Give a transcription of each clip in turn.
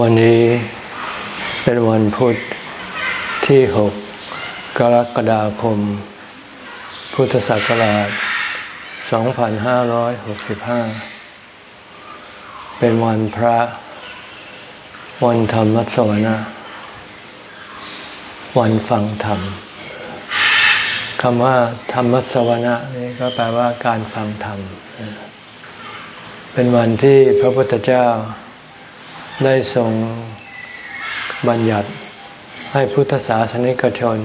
วันนี้เป็นวันพุธที่หกกรกฎาคม พุทธศักราช 2565 เป็นวันพระ วันธรรมสวนะ วันฟังธรรมคำว่าธรรมสวนะนี่ก็แปลว่าการฟังธรรม เป็นวันที่พระพุทธเจ้า ได้ทรงบัญญัติให้พุทธศาสนิกชน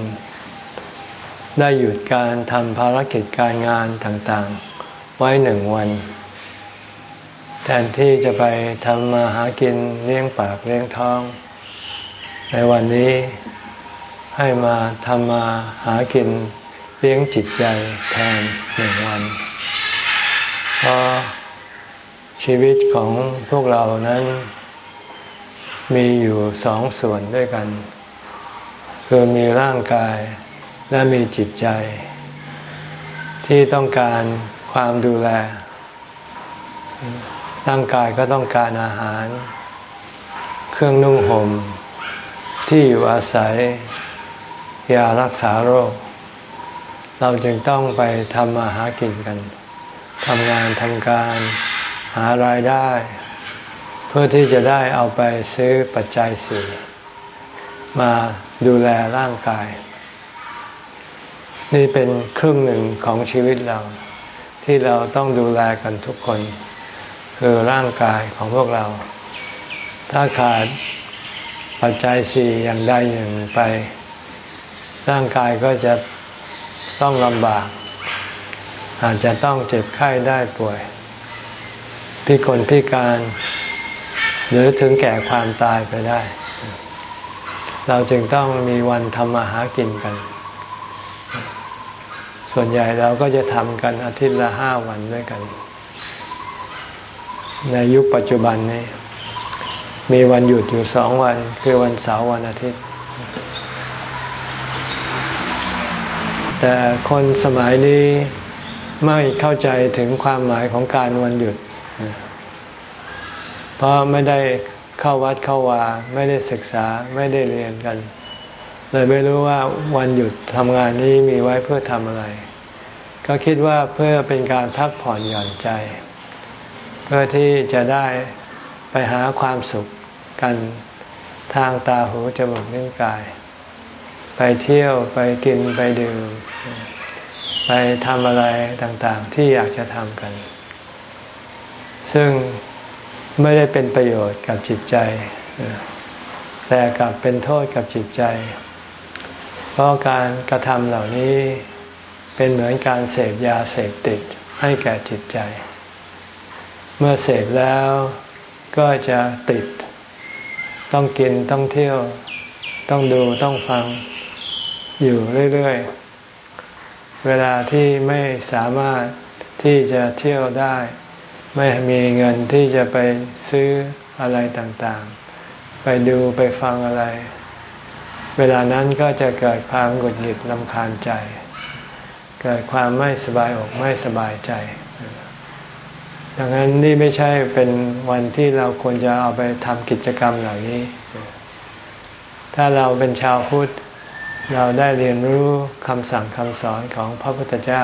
ได้หยุดการทำภารกิจการงานต่างๆ ไว้หนึ่งวัน แทนที่จะไปทำมาหากินเลี้ยงปากเลี้ยงท้อง ในวันนี้ให้มาทำมาหากินเลี้ยงจิตใจแทนหนึ่งวันเพราะชีวิตของพวกเรานั้น มีอยู่สองส่วนด้วยกัน คือมีร่างกายและมีจิตใจ ที่ต้องการความดูแล ร่างกายก็ต้องการอาหาร เครื่องนุ่งห่มที่อยู่อาศัยยารักษาโรค เราจึงต้องไปทำมาหากินกันทำงานทำการหารายได้ พื่อที่จะได้เอาไปซื้อปัจจัยสี่มาดูแลร่างกาย นี่เป็นครึ่งหนึ่งของชีวิตเรา ที่เราต้องดูแลกันทุกคน คือร่างกายของพวกเรา ถ้าขาดปัจจัยสี่อย่างใดอย่างไป ร่างกายก็จะต้องลำบาก อาจจะต้องเจ็บไข้ได้ป่วย พิกลพิการ หรือถึงแก่ความตายไปได้ เราจึงต้องมีวันทำมาหากินกัน ส่วนใหญ่เราก็จะทำกันอาทิตย์ละห้าวันด้วยกัน ในยุคปัจจุบันนี้มีวันหยุดอยู่สองวัน คือวันเสาร์วันอาทิตย์ แต่คนสมัยนี้ไม่เข้าใจถึงความหมายของการวันหยุด ราะไม่ได้เข้าวัดเข้าวาไม่ได้ศึกษาไม่ได้เรียนกัน เลยไม่รู้ว่าวันหยุดทำงานนี้มีไว้เพื่อทำอะไร ก็คิดว่าเพื่อเป็นการพักผ่อนหย่อนใจ เพื่อที่จะได้ไปหาความสุขกันทางตาหูจมูกนิ้วกาย ไปเที่ยวไปกินไปดื่ม ไปทำอะไรต่างๆที่อยากจะทำกัน ซึ่ง ไม่ได้เป็นประโยชน์กับจิตใจ แต่กลับเป็นโทษกับจิตใจ เพราะการกระทำเหล่านี้เป็นเหมือนการเสพยาเสพติดให้แก่จิตใจ เมื่อเสพแล้วก็จะติด ต้องกินต้องเที่ยว ต้องดูต้องฟังอยู่เรื่อยๆ เวลาที่ไม่สามารถที่จะเที่ยวได้ ไม่มีเงินที่จะไปซื้ออะไรต่างๆ ไปดูไปฟังอะไร เวลานั้นก็จะเกิดความหงุดหงิดลำคาญใจ เกิดความไม่สบายอกไม่สบายใจ ดังนั้นนี่ไม่ใช่เป็นวันที่เราควรจะเอาไปทำกิจกรรมเหล่านี้ ถ้าเราเป็นชาวพุทธเราได้เรียนรู้คำสั่งคำสอนของพระพุทธเจ้า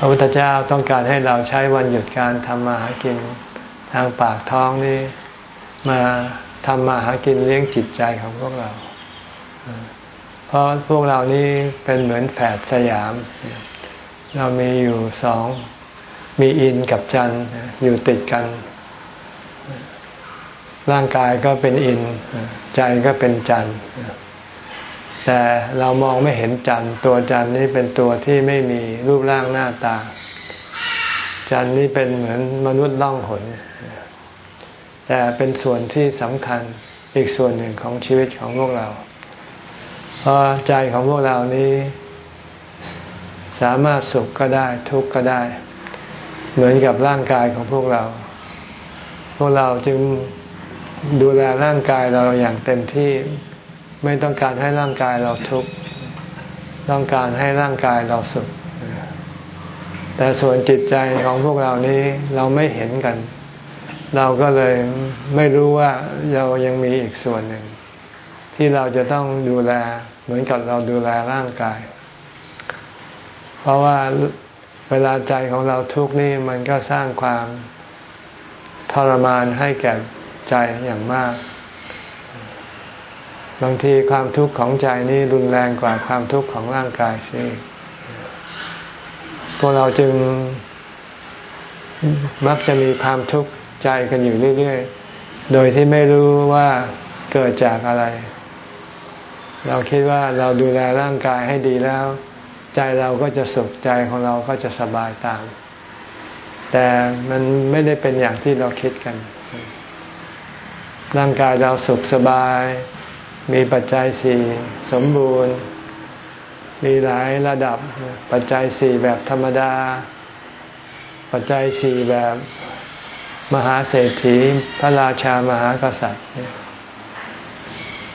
พระพุทธเจ้าต้องการให้เราใช้วันหยุดการทำมาหากินทางปากท้องนี่มาทำมาหากินเลี้ยงจิตใจของพวกเรา เพราะพวกเรานี่เป็นเหมือนแฝดสยาม เรามีอยู่สอง มีอินกับจันอยู่ติดกัน ร่างกายก็เป็นอิน ใจก็เป็นจันทร์ แต่เรามองไม่เห็นจันทร์ตัวจันทร์นี้เป็นตัวที่ไม่มีรูปร่างหน้าตา จันทร์นี้เป็นเหมือนมนุษย์ล่องหน แต่เป็นส่วนที่สำคัญอีกส่วนหนึ่งของชีวิตของพวกเรา เพราะใจของพวกเรานี้ สามารถสุขก็ได้ทุกข์ก็ได้ เหมือนกับร่างกายของพวกเรา พวกเราจึงดูแลร่างกายเราอย่างเต็มที่ ไม่ต้องการให้ร่างกายเราทุกข์ต้องการให้ร่างกายเราสุข แต่ส่วนจิตใจของพวกเรานี้เราไม่เห็นกัน เราก็เลยไม่รู้ว่าเรายังมีอีกส่วนหนึ่ง ที่เราจะต้องดูแลเหมือนกับเราดูแลร่างกาย เพราะว่าเวลาใจของเราทุกข์นี่มันก็สร้างความทรมานให้แก่ใจอย่างมาก บางทีความทุกข์ของใจนี่รุนแรงกว่าความทุกข์ของร่างกายสิพวกเราจึงมักจะมีความทุกข์ใจกันอยู่เรื่อยๆ โดยที่ไม่รู้ว่าเกิดจากอะไร เราคิดว่าเราดูแลร่างกายให้ดีแล้ว ใจเราก็จะสุขใจของเราก็จะสบายตาม แต่มันไม่ได้เป็นอย่างที่เราคิดกัน ร่างกายเราสุขสบาย มีปัจจัยสี่สมบูรณ์ มีหลายระดับปัจจัยสี่แบบธรรมดา ปัจจัยสี่แบบมหาเศรษฐีพระราชามหากษัตริย์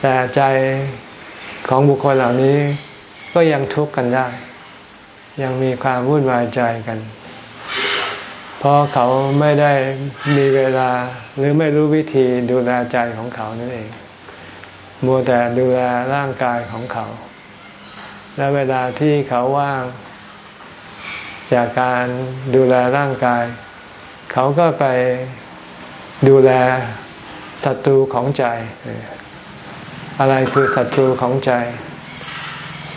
แต่ใจของบุคคลเหล่านี้ก็ยังทุกข์กันได้ ยังมีความวุ่นวายใจกัน เพราะเขาไม่ได้มีเวลาหรือไม่รู้วิธีดูแลใจของเขานั่นเอง มัวแต่ดูแลร่างกายของเขา และเวลาที่เขาว่าง จากการดูแลร่างกาย เขาก็ไปดูแลศัตรูของใจ อะไรคือศัตรูของใจ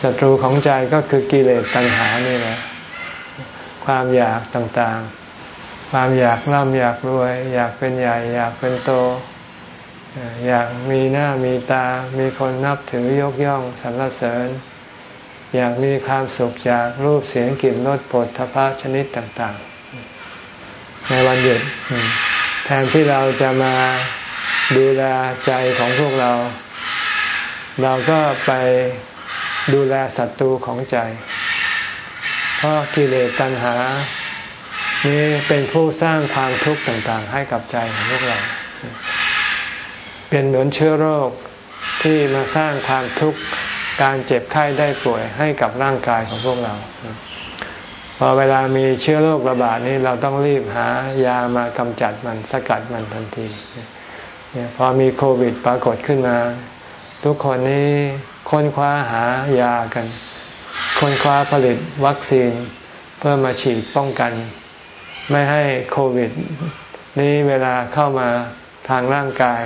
ศัตรูของใจก็คือกิเลสตัณหานี่แหละความอยากต่างๆ ความอยากร่ำอยากรวย อยากเป็นใหญ่ อยากเป็นโต อยากมีหน้ามีตา มีคนนับถือยกย่องสรรเสริญ อยากมีความสุขจากรูปเสียงกลิ่นรสผลทพะชนิดต่าง ๆ ในวันหยุดแทนที่เราจะมาดูแลใจของพวกเรา เราก็ไปดูแลศัตรูของใจ เพราะกิเลสตัณหา นี้เป็นผู้สร้างความทุกข์ต่างๆ ให้กับใจของพวกเรา เป็นเหมือนเชื้อโรคที่มาสร้างความทุกข์การเจ็บไข้ได้ป่วยให้กับร่างกายของพวกเรา พอเวลามีเชื้อโรคระบาดนี้เราต้องรีบหายามากำจัดมันสกัดมันทันทีพอมีโควิดปรากฏขึ้นมา ทุกคนนี้ค้นคว้าหายากัน ค้นคว้าผลิตวัคซีน เพื่อมาฉีดป้องกัน ไม่ให้โควิด นี้เวลาเข้ามาทางร่างกาย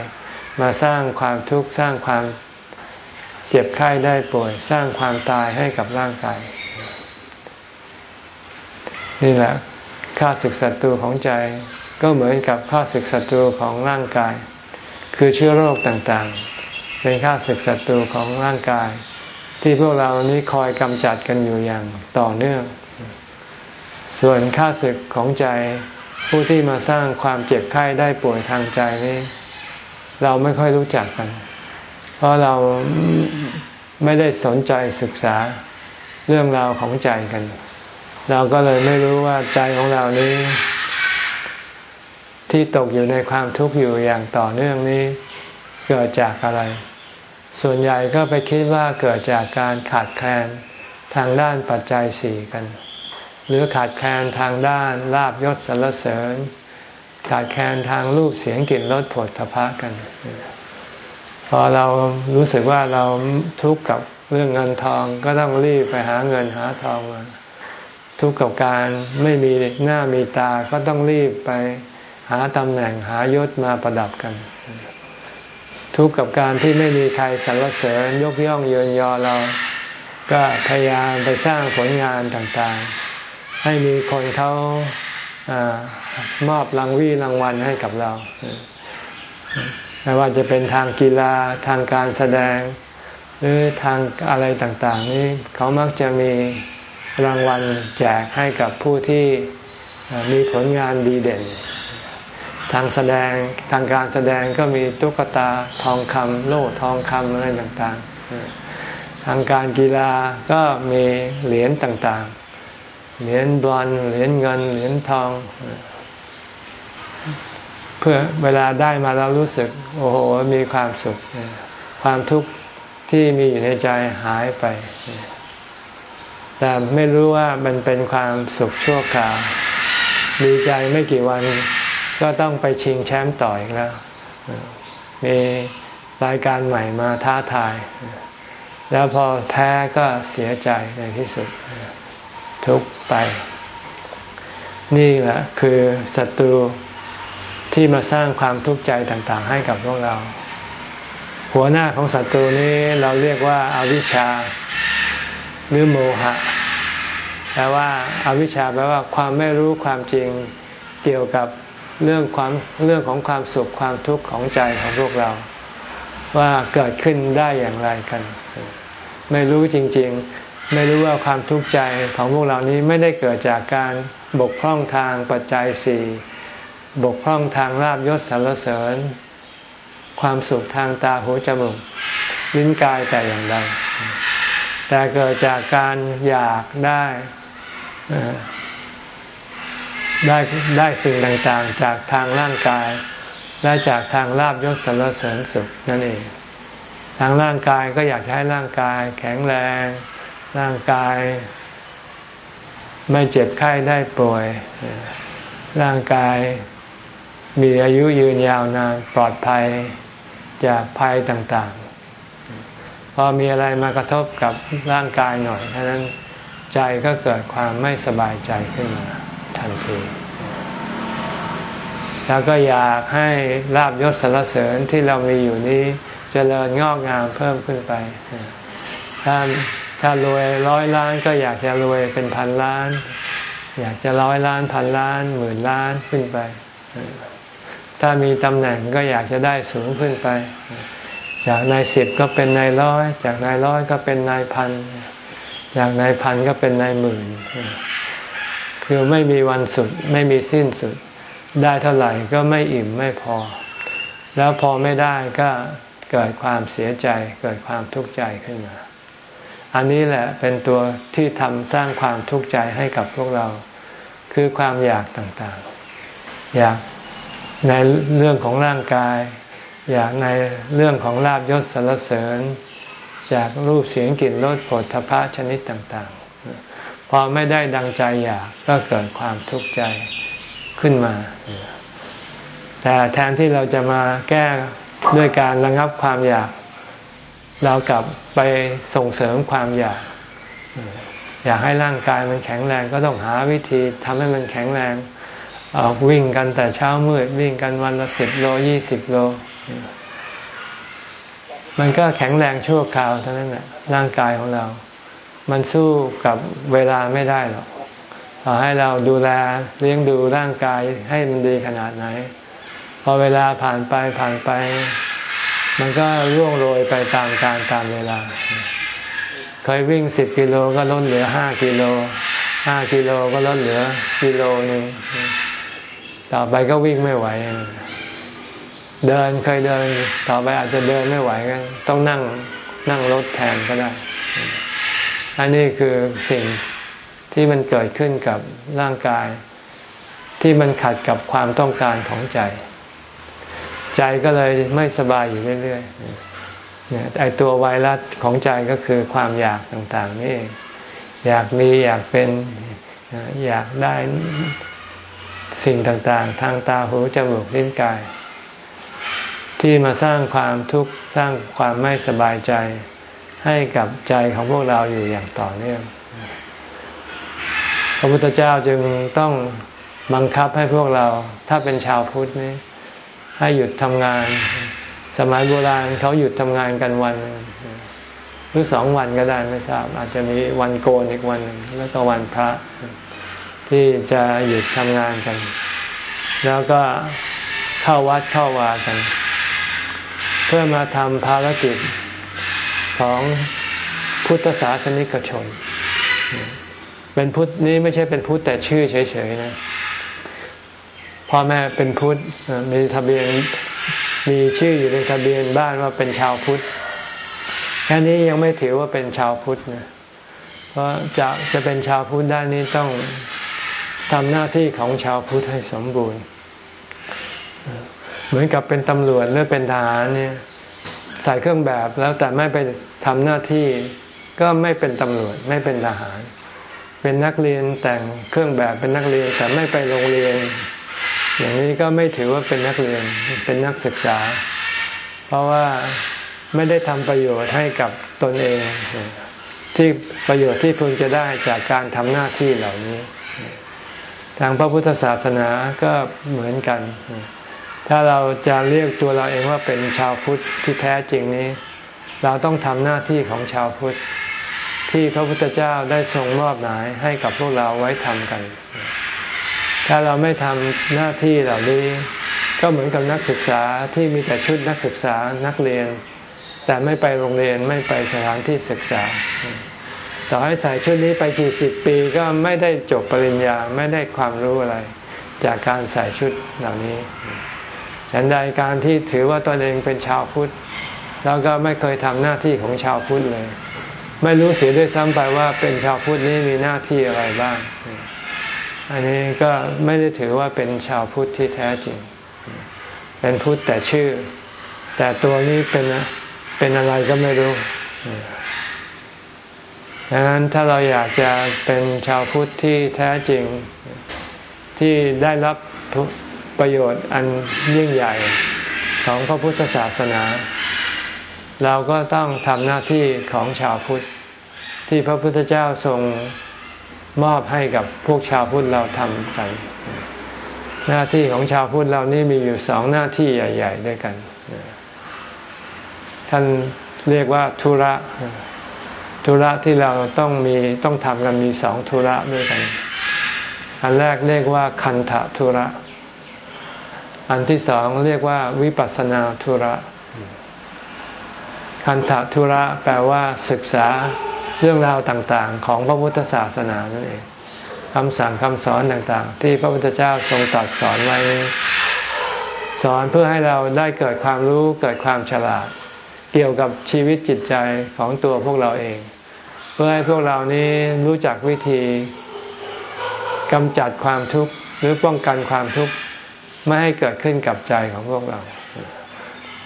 มาสร้างความทุกข์สร้างความเจ็บไข้ได้ป่วย สร้างความตายให้กับร่างกาย นี่แหละข้าศึกศัตรูของใจก็เหมือนกับข้าศึกศัตรูของร่างกาย คือเชื้อโรคต่างๆ เป็นข้าศึกศัตรูของร่างกาย ที่พวกเรานี้คอยกำจัดกันอยู่อย่างต่อเนื่อง ส่วนข้าศึกของใจผู้ที่มาสร้างความเจ็บไข้ได้ป่วยทางใจนี้ เราไม่ค่อยรู้จักกัน เพราะเราไม่ได้สนใจศึกษาเรื่องราวของใจกัน เราก็เลยไม่รู้ว่าใจของเรานี้ ที่ตกอยู่ในความทุกข์อยู่อย่างต่อเนื่องนี้ เกิดจากอะไร ส่วนใหญ่ก็ไปคิดว่าเกิดจากการขาดแคลนทางด้านปัจจัยสี่กัน หรือขาดแคลนทางด้านลาบยศสรรเสริญ ขาดแคลนทางรูปเสียงกลิ่นรสผลทพะกัน พอเรารู้สึกว่าเราทุกข์กับเรื่องเงินทองก็ต้องรีบไปหาเงินหาทองมาทุกข์กับการไม่มีหน้ามีตาก็ต้องรีบไปหาตำแหน่งหายศมาประดับกัน ทุกข์กับการที่ไม่มีใครสรรเสริญยกย่องเยินยอเรา ก็พยายามไปสร้างผลงานต่างๆ ให้มีคนเขา มอบรางวีรางวัลให้กับเราไม่ว่าจะเป็นทางกีฬาทางการแสดง หรือทางอะไรต่างๆ นี้เขามักจะมีรางวัลแจกให้กับผู้ที่มีผลงานดีเด่น ทางแสดงทางการแสดงก็มีตุ๊กตาทองคำโล่ทองคำอะไรต่างๆ ทางการกีฬาก็มีเหรียญต่างๆ เหรียญบอลเหรียญเงิน เหรียญทอง เพื่อเวลาได้มาแล้วรู้สึก โอ้โหมีความสุข ความทุกข์ที่มีอยู่ในใจหายไป แต่ไม่รู้ว่ามันเป็นความสุขชั่วคราวดีใจไม่กี่วันก็ต้องไปชิงแชมป์ต่ออีกแล้ว มีรายการใหม่มาท้าทาย แล้วพอแพ้ก็เสียใจในที่สุด ทุกไป นี่แหละคือศัตรูที่มาสร้างความทุกข์ใจต่างๆ ให้กับพวกเรา หัวหน้าของศัตรูนี้เราเรียกว่าอาวิชชาหรือโมหะแปลว่าอาวิชชาแปลว่าความไม่รู้ความจริงเกี่ยวกับเรื่องความเรื่องของความสุขความทุกข์ของใจของพวกเรา ว่าเกิดขึ้นได้อย่างไรกัน ไม่รู้จริงๆ ไม่รู้ว่าความทุกข์ใจของพวกเรานี้ไม่ได้เกิดจากการบกพร่องทางปัจจัยสี่บกพร่องทางลาบยศสรรเสริญ ความสุขทางตาหูจมูกลิ้นกายแต่อย่างใดแต่เกิดจากการอยากได้ได้ได้สิ่งต่างๆ จากทางร่างกาย และจากทางลาบยศสรรเสริญสุขนั่นเอง ทางร่างกายก็อยากให้ร่างกายแข็งแรง ร่างกาย ไม่เจ็บไข้ได้ป่วย ร่างกายมีอายุยืนยาวนานปลอดภัยจากภัยต่างๆ พอมีอะไรมากระทบกับร่างกายหน่อยเท่านั้นใจก็เกิดความไม่สบายใจขึ้นมาทันที แล้วก็อยากให้ลาบยศสรรเสริญที่เรามีอยู่นี้จเจริญงอกงามเพิ่มขึ้นไป ถ้า ถ้ารวยร้อยล้านก็อยากจะรวยเป็นพันล้าน อยากจะร้อยล้านพันล้าน หมื่นล้านขึ้นไป ถ้ามีตำแหน่งก็อยากจะได้สูงขึ้นไป จากนายสิบก็เป็นนายร้อย จากนายร้อยก็เป็นนายพัน จากนายพันก็เป็นนายหมื่น คือไม่มีวันสุดไม่มีสิ้นสุด ได้เท่าไหร่ก็ไม่อิ่มไม่พอ แล้วพอไม่ได้ก็เกิดความเสียใจเกิดความทุกข์ใจขึ้นมา อันนี้แหละเป็นตัวที่ทำสร้างความทุกข์ใจให้กับพวกเรา คือความอยากต่างๆ อยากในเรื่องของร่างกาย อยากในเรื่องของลาบยศสรรเสริญจากรูปเสียงกลิ่นรสผลทพะชนิดต่างๆ พอไม่ได้ดังใจอยากก็เกิดความทุกข์ใจขึ้นมา แต่แทนที่เราจะมาแก้ด้วยการระงับความอยาก เรากลับไปส่งเสริมความอยาก อยากให้ร่างกายมันแข็งแรงก็ต้องหาวิธีทำให้มันแข็งแรงออกวิ่งกันแต่เช้ามืดวิ่งกันวันละสิบโลยี่สิบโล มันก็แข็งแรงชั่วคราวเท่านั้นแหละร่างกายของเรา มันสู้กับเวลาไม่ได้หรอกต่อให้เราดูแลเลี้ยงดูร่างกายให้มันดีขนาดไหน พอเวลาผ่านไปผ่านไป มันก็ร่วงโรยไปตามการตามเวลา เคยวิ่งสิบกิโลก็ลดเหลือห้ากิโลห้ากิโลก็ลดเหลือกิโลหนึ่งต่อไปก็วิ่งไม่ไหว เดินเคยเดิน ต่อไปอาจจะเดินไม่ไหวกันต้องนั่งนั่งรถแทนก็ได้ อันนี้คือสิ่งที่มันเกิดขึ้นกับร่างกาย ที่มันขัดกับความต้องการของใจ ใจก็เลยไม่สบายอยู่เรื่อยๆเนี่ยไอตัวไวรัสของใจก็คือความอยากต่างๆนี่อยากมีอยากเป็นอยากได้สิ่งต่างๆ ทางตาหูจมูกลิ้นกาย ที่มาสร้างความทุกข์สร้างความไม่สบายใจให้กับใจของพวกเราอยู่อย่างต่อเนื่องพระพุทธเจ้าจึงต้องบังคับให้พวกเรา ถ้าเป็นชาวพุทธนี่ ให้หยุดทำงาน สมัยโบราณเขาหยุดทำงานกันวันหรือสองวันก็ได้ไม่ทราบ อาจจะมีวันโกนอีกวันหนึ่งแล้วก็วันพระ ที่จะหยุดทำงานกัน แล้วก็เข้าวัดเข้าวากัน เพื่อมาทำภารกิจของพุทธศาสนิกชน เป็นพุทธนี้ไม่ใช่เป็นพุทธแต่ชื่อเฉยๆนะ พ่อแม่เป็นพุทธมีทะเบียนมีชื่ออยู่ในทะเบียนบ้านว่าเป็นชาวพุทธแค่นี้ยังไม่ถือว่าเป็นชาวพุทธนะเพราะจะจะเป็นชาวพุทธได้นี้ต้องทำหน้าที่ของชาวพุทธให้สมบูรณ์ เหมือนกับเป็นตำรวจหรือเป็นทหารเนี่ยใส่เครื่องแบบแล้วแต่ไม่ไปทำหน้าที่ก็ไม่เป็นตำรวจไม่เป็นทหาร เป็นนักเรียนแต่งเครื่องแบบเป็นนักเรียนแต่ไม่ไปโรงเรียน อย่างนี้ก็ไม่ถือว่าเป็นนักเรียนเป็นนักศึกษา เพราะว่าไม่ได้ทำประโยชน์ให้กับตนเอง ที่ประโยชน์ที่พึงจะได้จากการทำหน้าที่เหล่านี้ ทางพระพุทธศาสนาก็เหมือนกัน ถ้าเราจะเรียกตัวเราเองว่าเป็นชาวพุทธที่แท้จริงนี้ เราต้องทำหน้าที่ของชาวพุทธที่พระพุทธเจ้าได้ทรงมอบหมายให้กับพวกเราไว้ทำกัน ถ้าเราไม่ทำหน้าที่เหล่านี้ ก็เหมือนกับนักศึกษาที่มีแต่ชุดนักศึกษานักเรียน แต่ไม่ไปโรงเรียนไม่ไปสถานที่ศึกษา ต่อให้ใส่ชุดนี้ไปกี่สิบปีก็ไม่ได้จบปริญญาไม่ได้ความรู้อะไร จากการใส่ชุดเหล่านี้ฉันใดการที่ถือว่าตนเองเป็นชาวพุทธแล้วก็ไม่เคยทำหน้าที่ของชาวพุทธเลย ไม่รู้เสียด้วยซ้ำไปว่าเป็นชาวพุทธนี้มีหน้าที่อะไรบ้าง อันนี้ก็ไม่ได้ถือว่าเป็นชาวพุทธที่แท้จริง เป็นพุทธแต่ชื่อ แต่ตัวนี้เป็นเป็นอะไรก็ไม่รู้ดังนั้นถ้าเราอยากจะเป็นชาวพุทธที่แท้จริงที่ได้รับประโยชน์อันยิ่งใหญ่ของพระพุทธศาสนา เราก็ต้องทำหน้าที่ของชาวพุทธที่พระพุทธเจ้าทรง มอบให้กับพวกชาวพุทธเราทำกัน หน้าที่ของชาวพุทธเรานี่มีอยู่สองหน้าที่ใหญ่ ๆ ด้วยกัน ท่านเรียกว่าธุระ ธุระที่เราต้องมีต้องทำกันมีสองธุระด้วยกัน อันแรกเรียกว่าคันธะธุระ อันที่สองเรียกว่าวิปัสนาธุระ คันธทุระแปลว่าศึกษา เรื่องราวต่างๆ ของพระพุทธศาสนานั่นเองคำสั่งคำสอนต่างๆ ที่พระพุทธเจ้าทรงตรัสสอนไว้ สอนเพื่อให้เราได้เกิดความรู้เกิดความฉลาด เกี่ยวกับชีวิตจิตใจของตัวพวกเราเอง เพื่อให้พวกเรานี้รู้จักวิธีกำจัดความทุกข์หรือป้องกันความทุกข์ไม่ให้เกิดขึ้นกับใจของพวกเรา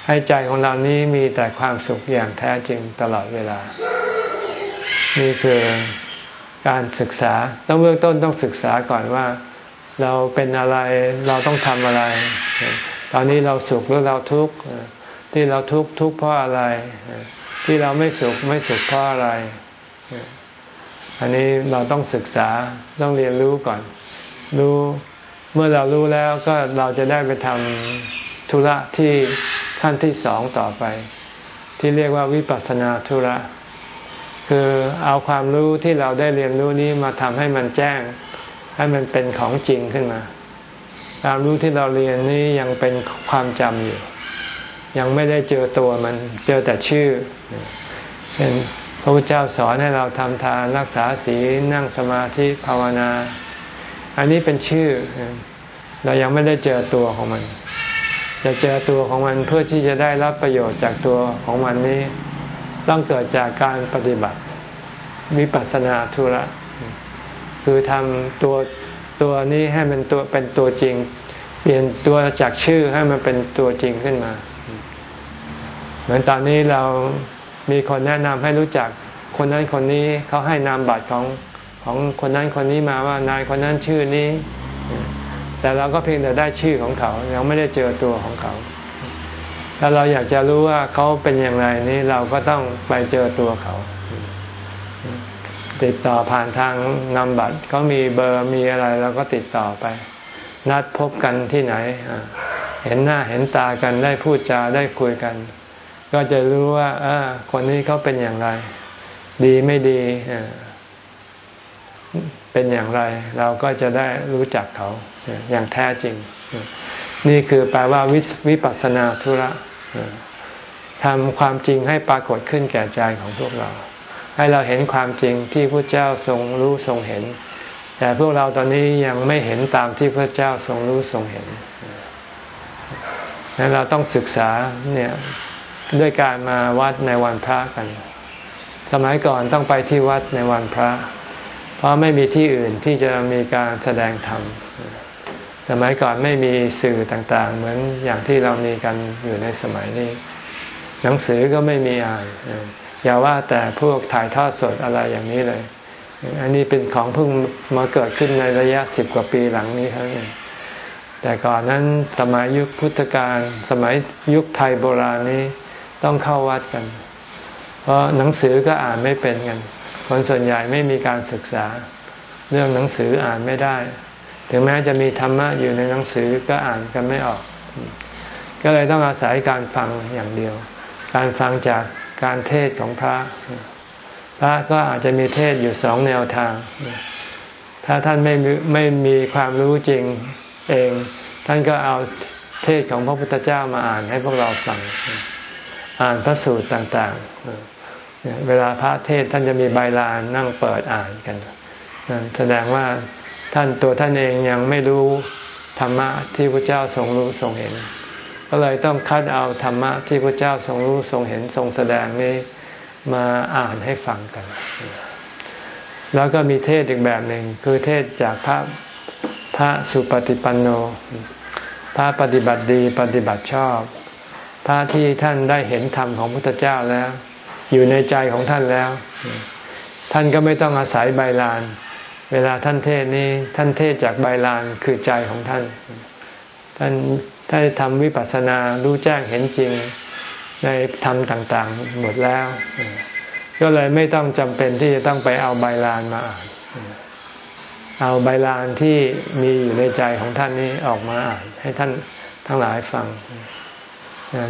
ให้ใจของเรานี้มีแต่ความสุขอย่างแท้จริงตลอดเวลา นี่คือการศึกษาต้องเบื้องต้นต้องศึกษาก่อนว่า เราเป็นอะไรเราต้องทำอะไร ตอนนี้เราสุขหรือเราทุกข์ที่เราทุกข์ทุกข์เพราะอะไร ที่เราไม่สุขไม่สุขเพราะอะไร อันนี้เราต้องศึกษาต้องเรียนรู้ก่อน รู้เมื่อเรารู้แล้วก็เราจะได้ไปทำธุระที่ขั้นที่สองต่อไป ที่เรียกว่าวิปัสสนาธุระ คือเอาความรู้ที่เราได้เรียนรู้นี้มาทำให้มันแจ้ง ให้มันเป็นของจริงขึ้นมา ความรู้ที่เราเรียนนี้ยังเป็นความจำอยู่ ยังไม่ได้เจอตัวมันเจอแต่ชื่อเป็นพระพุทธเจ้าสอนให้เราทำทานรักษาศีลนั่งสมาธิภาวนา อันนี้เป็นชื่อ เรายังไม่ได้เจอตัวของมัน จะเจอตัวของมันเพื่อที่จะได้รับประโยชน์จากตัวของมันนี้ ต้องเกิดจากการปฏิบัติวิปัสสนาธุระ คือทำตัวตัวนี้ให้มันตัวเป็นตัวจริง เปลี่ยนตัวจากชื่อให้มันเป็นตัวจริงขึ้นมา เหมือนตอนนี้เรามีคนแนะนำให้รู้จักคนนั้นคนนี้เขาให้นามบัตรของของคนนั้นคนนี้มาว่านายคนนั้นชื่อนี้ แต่เราก็เพียงแต่ได้ชื่อของเขา ยังไม่ได้เจอตัวของเขา ถ้าเราอยากจะรู้ว่าเขาเป็นอย่างไรนี้เราก็ต้องไปเจอตัวเขา ติดต่อผ่านทางนำบัตรเขามีเบอร์มีอะไรเราก็ติดต่อไป นัดพบกันที่ไหน เห็นหน้าเห็นตากันได้พูดจาได้คุยกัน ก็จะรู้ว่าอคนนี้เขาเป็นอย่างไร ดีไม่ดี เป็นอย่างไร เราก็จะได้รู้จักเขาอย่างแท้จริง นี่คือแปลว่าวิปัสสนาธุระทำความจริงให้ปรากฏขึ้นแก่ใจของพวกเรา ให้เราเห็นความจริงที่พระเจ้าทรงรู้ทรงเห็น แต่พวกเราตอนนี้ยังไม่เห็นตามที่พระเจ้าทรงรู้ทรงเห็นนั้นเราต้องศึกษาเนี่ยด้วยการมาวัดในวันพระกัน สมัยก่อนต้องไปที่วัดในวันพระ เพราะไม่มีที่อื่นที่จะมีการแสดงธรรม สมัยก่อนไม่มีสื่อต่างๆ เหมือนอย่างที่เรามีกันอยู่ในสมัยนี้ หนังสือก็ไม่มีอ่านอย่าว่าแต่พวกถ่ายทอดสดอะไรอย่างนี้เลย อันนี้เป็นของเพิ่งมาเกิดขึ้นในระยะสิบกว่าปีหลังนี้เท่านั้นแแต่ก่อนนั้นสมัยยุคพุทธกาลสมัยยุคไทยโบราณนี้ต้องเข้าวัดกัน เพราะหนังสือก็อ่านไม่เป็นกัน คนส่วนใหญ่ไม่มีการศึกษา เรื่องหนังสืออ่านไม่ได้ ถึงแม้จะมีธรรมะอยู่ในหนังสือก็อ่านกันไม่ออก ก็เลยต้องอาศัยการฟังอย่างเดียว การฟังจากการเทศของพระ พระก็อาจจะมีเทศอยู่สองแนวทาง ถ้าท่านไม่ไม่มีความรู้จริงเอง ท่านก็เอาเทศของพระพุทธเจ้ามาอ่านให้พวกเราฟัง อ่านพระสูตรต่าง ๆ เวลาพระเทศท่านจะมีใบลานนั่งเปิดอ่านกันแสดงว่าท่านตัวท่านเองยังไม่รู้ธรรมะที่พระเจ้าทรงรู้ทรงเห็น ก็เลยต้องคัดเอาธรรมะที่พระเจ้าทรงรู้ทรงเห็นทรงแสดงนี้มาอ่านให้ฟังกัน แล้วก็มีเทศอีกแบบหนึ่งคือเทศจากพระพระสุปฏิปันโน พระปฏิบัติดีปฏิบัติชอบ พระที่ท่านได้เห็นธรรมของพระพุทธเจ้าแล้ว อยู่ในใจของท่านแล้ว ท่านก็ไม่ต้องอาศัยใบลาน เวลาท่านเทศนี้ท่านเทศจากใบลานคือใจของท่าน ท่านท่านทำวิปัสสนารู้แจ้งเห็นจริงในธรรมต่างๆ หมดแล้ว ก็เลยไม่ต้องจำเป็นที่จะต้องไปเอาใบลานมาอ่านเอาใบลานที่มีอยู่ในใจของท่านนี้ออกมาอ่านให้ท่านทั้งหลายฟัง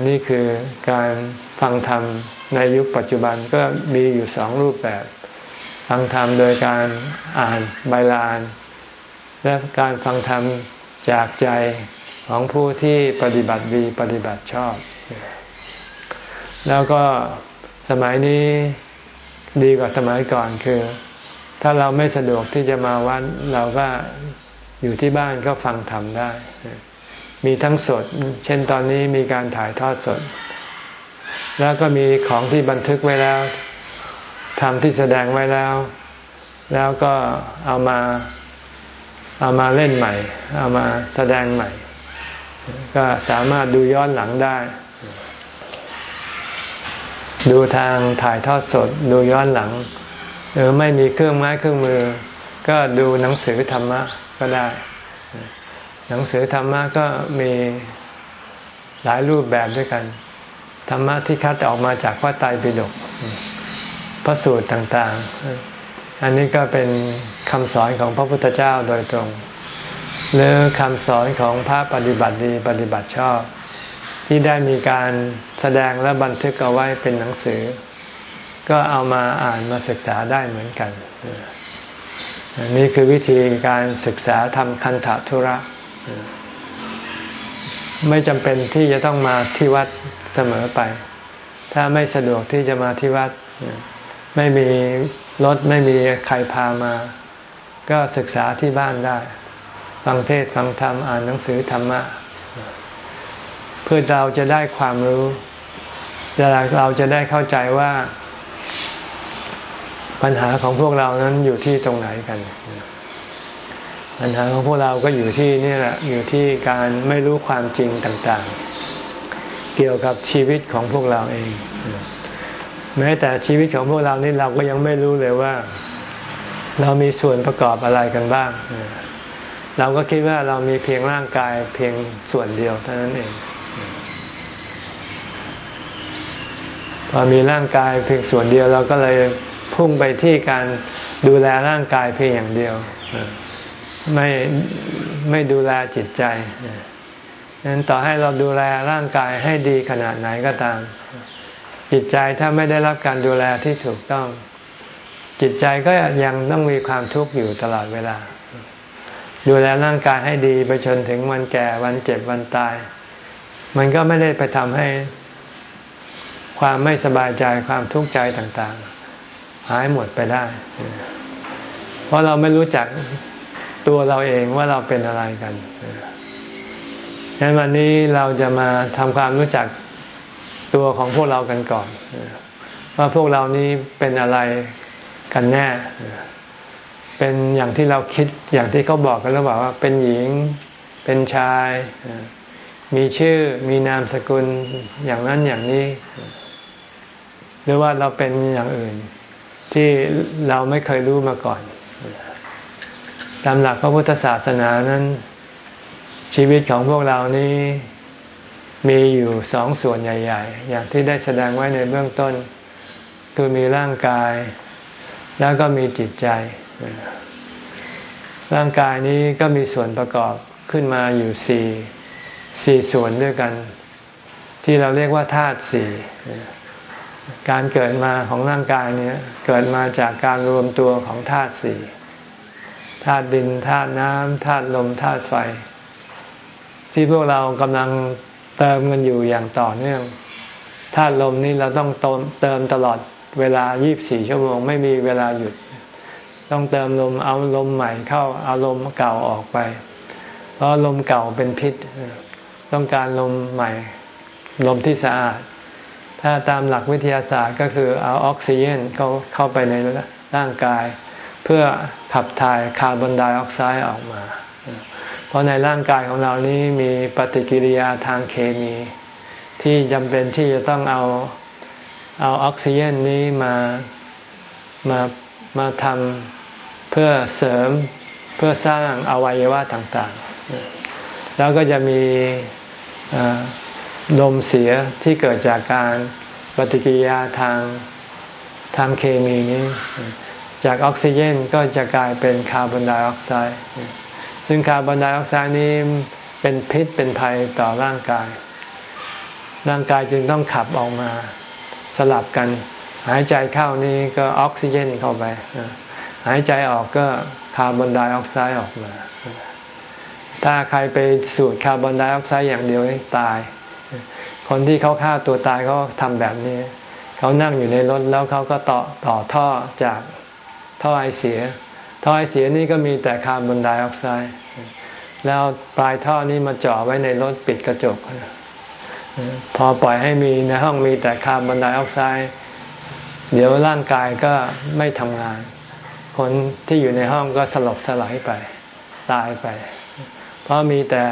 นี่คือการฟังธรรมในยุคปัจจุบันก็มีอยู่สองรูปแบบ ฟังธรรมโดยการอ่านใบลาน และการฟังธรรมจากใจของผู้ที่ปฏิบัติดีปฏิบัติชอบ แล้วก็สมัยนี้ดีกว่าสมัยก่อนคือ ถ้าเราไม่สะดวกที่จะมาวัดเราก็อยู่ที่บ้านก็ฟังธรรมได้ มีทั้งสด เช่นตอนนี้มีการถ่ายทอดสด แล้วก็มีของที่บันทึกไว้แล้วทำที่แสดงไว้แล้ว แล้วก็เอามาเอามาเล่นใหม่ เอามาแสดงใหม่ ก็สามารถดูย้อนหลังได้ ดูทางถ่ายทอดสด ดูย้อนหลัง หรือไม่มีเครื่องไม้เครื่องมือ ก็ดูหนังสือธรรมะก็ได้ หนังสือธรรมะก็มีหลายรูปแบบด้วยกัน ธรรมะที่คัดออกมาจากพระไตรปิฎกพระสูตรต่าง ๆ อันนี้ก็เป็นคำสอนของพระพุทธเจ้าโดยตรง หรือคำสอนของพระปฏิบัติดีปฏิบัติชอบ ที่ได้มีการแสดงและบันทึกเอาไว้เป็นหนังสือ ก็เอามาอ่านมาศึกษาได้เหมือนกันนี่คือวิธีการศึกษาทำคันธทุระ ไม่จำเป็นที่จะต้องมาที่วัดเสมอไป ถ้าไม่สะดวกที่จะมาที่วัด ไม่มีรถไม่มีใครพามา ก็ศึกษาที่บ้านได้ ฟังเทศฟังธรรม อ่านหนังสือธรรมะ เพื่อเราจะได้ความรู้เราจะได้เข้าใจว่าปัญหาของพวกเรานั้นอยู่ที่ตรงไหนกัน ปัญหาของพวกเราก็อยู่ที่นี่แหละอยู่ที่การไม่รู้ความจริงต่างๆ เกี่ยวกับชีวิตของพวกเราเอง แม้แต่ชีวิตของพวกเรานี่เราก็ยังไม่รู้เลยว่า เรามีส่วนประกอบอะไรกันบ้าง เราก็คิดว่าเรามีเพียงร่างกายเพียงส่วนเดียวเท่านั้นเองพอมีร่างกายเพียงส่วนเดียวเราก็เลยพุ่งไปที่การดูแลร่างกายเพียงอย่างเดียว ไม่ไม่ดูแลจิตใจนั้นต่อให้เราดูแลร่างกายให้ดีขนาดไหนก็ตาม จิตใจถ้าไม่ได้รับการดูแลที่ถูกต้อง จิตใจก็ยังต้องมีความทุกข์อยู่ตลอดเวลา ดูแลร่างกายให้ดีไปจนถึงวันแก่วันเจ็บวันตาย มันก็ไม่ได้ไปทำให้ ความไม่สบายใจความทุกข์ใจต่าง ๆ หายหมดไปได้ เพราะเราไม่รู้จัก ตัวเราเองว่าเราเป็นอะไรกันดังนั้นวันนี้เราจะมาทำความรู้จักตัวของพวกเรากันก่อน ว่าพวกเรานี้เป็นอะไรกันแน่ เป็นอย่างที่เราคิดอย่างที่เขาบอกกันหรือเปล่าว่า เป็นหญิง เป็นชาย มีชื่อมีนามสกุลอย่างนั้นอย่างนี้ หรือว่าเราเป็นอย่างอื่นที่เราไม่เคยรู้มาก่อน ตามหลักพระพุทธศาสนานั้น ชีวิตของพวกเรานี้มีอยู่สองส่วนใหญ่ ๆ อย่างที่ได้แสดงไว้ในเบื้องต้น คือมีร่างกาย แล้วก็มีจิตใจ ร่างกายนี้ก็มีส่วนประกอบขึ้นมาอยู่สี่สี่ส่วนด้วยกัน ที่เราเรียกว่าธาตุสี่การเกิดมาของร่างกายนี่ยเกิดมาจากการรวมตัวของธาตุสี่ ธาตุดินธาตุน้ำธาตุลมธาตุไฟ ที่พวกเรากำลังเติมกันอยู่อย่างต่อเนื่องธาตุลมนี้เราต้องเติมตลอดเวลา 24 ชั่วโมง ไม่มีเวลาหยุด ต้องเติมลมเอาลมใหม่เข้าเอาลมเก่าออกไป เพราะลมเก่าเป็นพิษ ต้องการลมใหม่ ลมที่สะอาด ถ้าตามหลักวิทยาศาสตร์ก็คือเอาออกซิเจนเข้าเข้าไปในร่างกาย เพื่อขับถ่ายคาร์บอนไดออกไซด์ออกมา เพราะในร่างกายของเรานี้มีปฏิกิริยาทางเคมี ที่จำเป็นที่จะต้องเอาเอาออกซิเจนนี้มามามาทำเพื่อเสริมเพื่อสร้างอวัยวะต่างๆ แล้วก็จะมีลมเสียที่เกิดจากการปฏิกิริยาทางทางเคมีนี้ จากออกซิเจนก็จะกลายเป็นคาร์บอนไดออกไซด์ซึ่งคาร์บอนไดออกไซด์นี้เป็นพิษเป็นภัยต่อร่างกาย ร่างกายจึงต้องขับออกมาสลับกัน หายใจเข้านี่ก็ออกซิเจนเข้าไป หายใจออกก็คาร์บอนไดออกไซด์ออกมา ถ้าใครไปสูดคาร์บอนไดออกไซด์อย่างเดียวตาย คนที่เขาฆ่าตัวตายเขาทำแบบนี้ เขานั่งอยู่ในรถแล้วเขาก็ต่อต่อท่อจาก ท่อไอเสีย ท่อไอเสียนี่ก็มีแต่คาร์บอนไดออกไซด์แล้วปลายท่อนี้มาจ่อไว้ในรถปิดกระจก พอปล่อยให้มีในห้องมีแต่คาร์บอนไดออกไซด์เดี๋ยวร่างกายก็ไม่ทำงาน คนที่อยู่ในห้องก็สลบสลายไป ตายไป เพราะมีแต่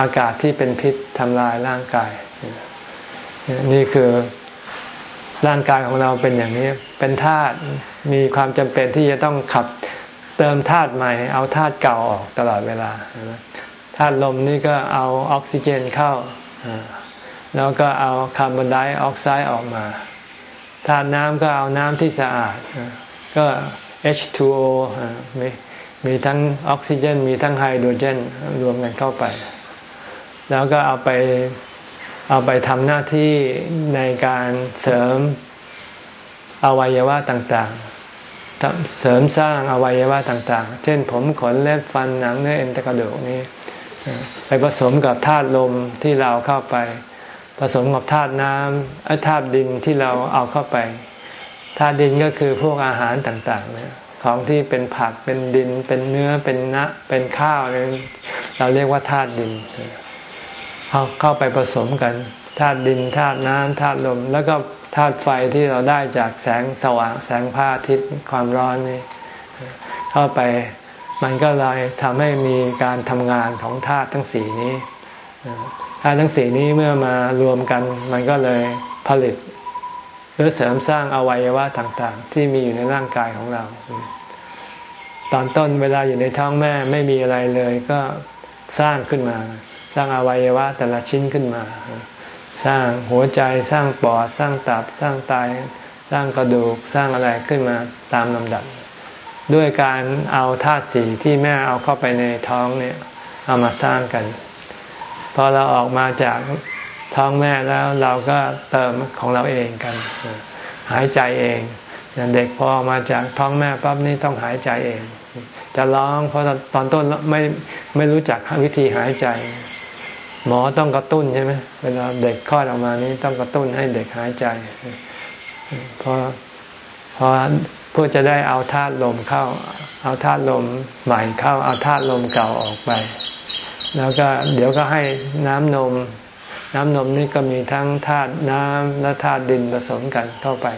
อากาศที่เป็นพิษทำลายร่างกาย นี่คือ ร่างกายของเราเป็นอย่างนี้ เป็นธาตุมีความจำเป็นที่จะต้องขับเติมธาตุใหม่ เอาธาตุเก่าออกตลอดเวลาธาตุลมนี่ก็เอาออกซิเจนเข้า แล้วก็เอาคาร์บอนไดออกไซด์ออกมาธาตุน้ำก็เอาน้ำที่สะอาด ก็ H2O มีมีทั้งออกซิเจน มีทั้งไฮโดรเจน รวมกันเข้าไป แล้วก็เอาไป เอาไปทำหน้าที่ในการเสริมอวัยวะต่างๆ เสริมสร้างอวัยวะต่างๆ เช่นผมขนเล็บฟันหนังเนื้อเอ็นตะกระดูกนี้ ไปผสมกับธาตุลมที่เราเข้าไป ผสมกับธาตุน้ำไอธาตุดินที่เราเอาเข้าไปธาตุดินก็คือพวกอาหารต่างๆเนี่ยของที่เป็นผักเป็นดินเป็นเนื้อเป็นนะเป็นข้าว เราเรียกว่าธาตุดิน เข้าเข้าไปผสมกันธาตุดินธาตุน้ำธาตุลม แล้วก็ธาตุไฟที่เราได้จากแสงสว่างแสงพระอาทิตย์ความร้อนนี่เข้าไปมันก็เลยทำให้มีการทำงานของธาตุทั้งสี่นี้ธาตุทั้งสี่นี้เมื่อมารวมกัน มันก็เลยผลิตหรือเสริมสร้างอวัยวะต่างๆ ที่มีอยู่ในร่างกายของเรา ตอนต้นเวลาอยู่ในท้องแม่ไม่มีอะไรเลยก็สร้างขึ้นมา สร้างอวัยวะแต่ละชิ้นขึ้นมา สร้างหัวใจสร้างปอดสร้างตับสร้างไตสร้างกระดูกสร้างอะไรขึ้นมาตามลำดับ ด้วยการเอาธาตุสีที่แม่เอาเข้าไปในท้องเนี่ยเอามาสร้างกัน พอเราออกมาจากท้องแม่แล้วเราก็เติมของเราเองกัน หายใจเองเด็กพอมาจากท้องแม่ปั๊บนี่ต้องหายใจเอง จะร้องเพราะตอนต้นไม่ไม่รู้จักวิธีหายใจ หมอต้องกระตุ้นใช่ไหมเวลาเด็กคลอดออกมานี้ต้องกระตุ้นให้เด็กหายใจ เพราะเพราะเพื่อจะได้เอาธาตุลมเข้า เอาธาตุลมใหม่เข้า เอาธาตุลมเก่าออกไป แล้วก็เดี๋ยวก็ให้น้ำนม น้ำนมนี่ก็มีทั้งธาตุน้ำและธาตุดินผสมกันเข้าไป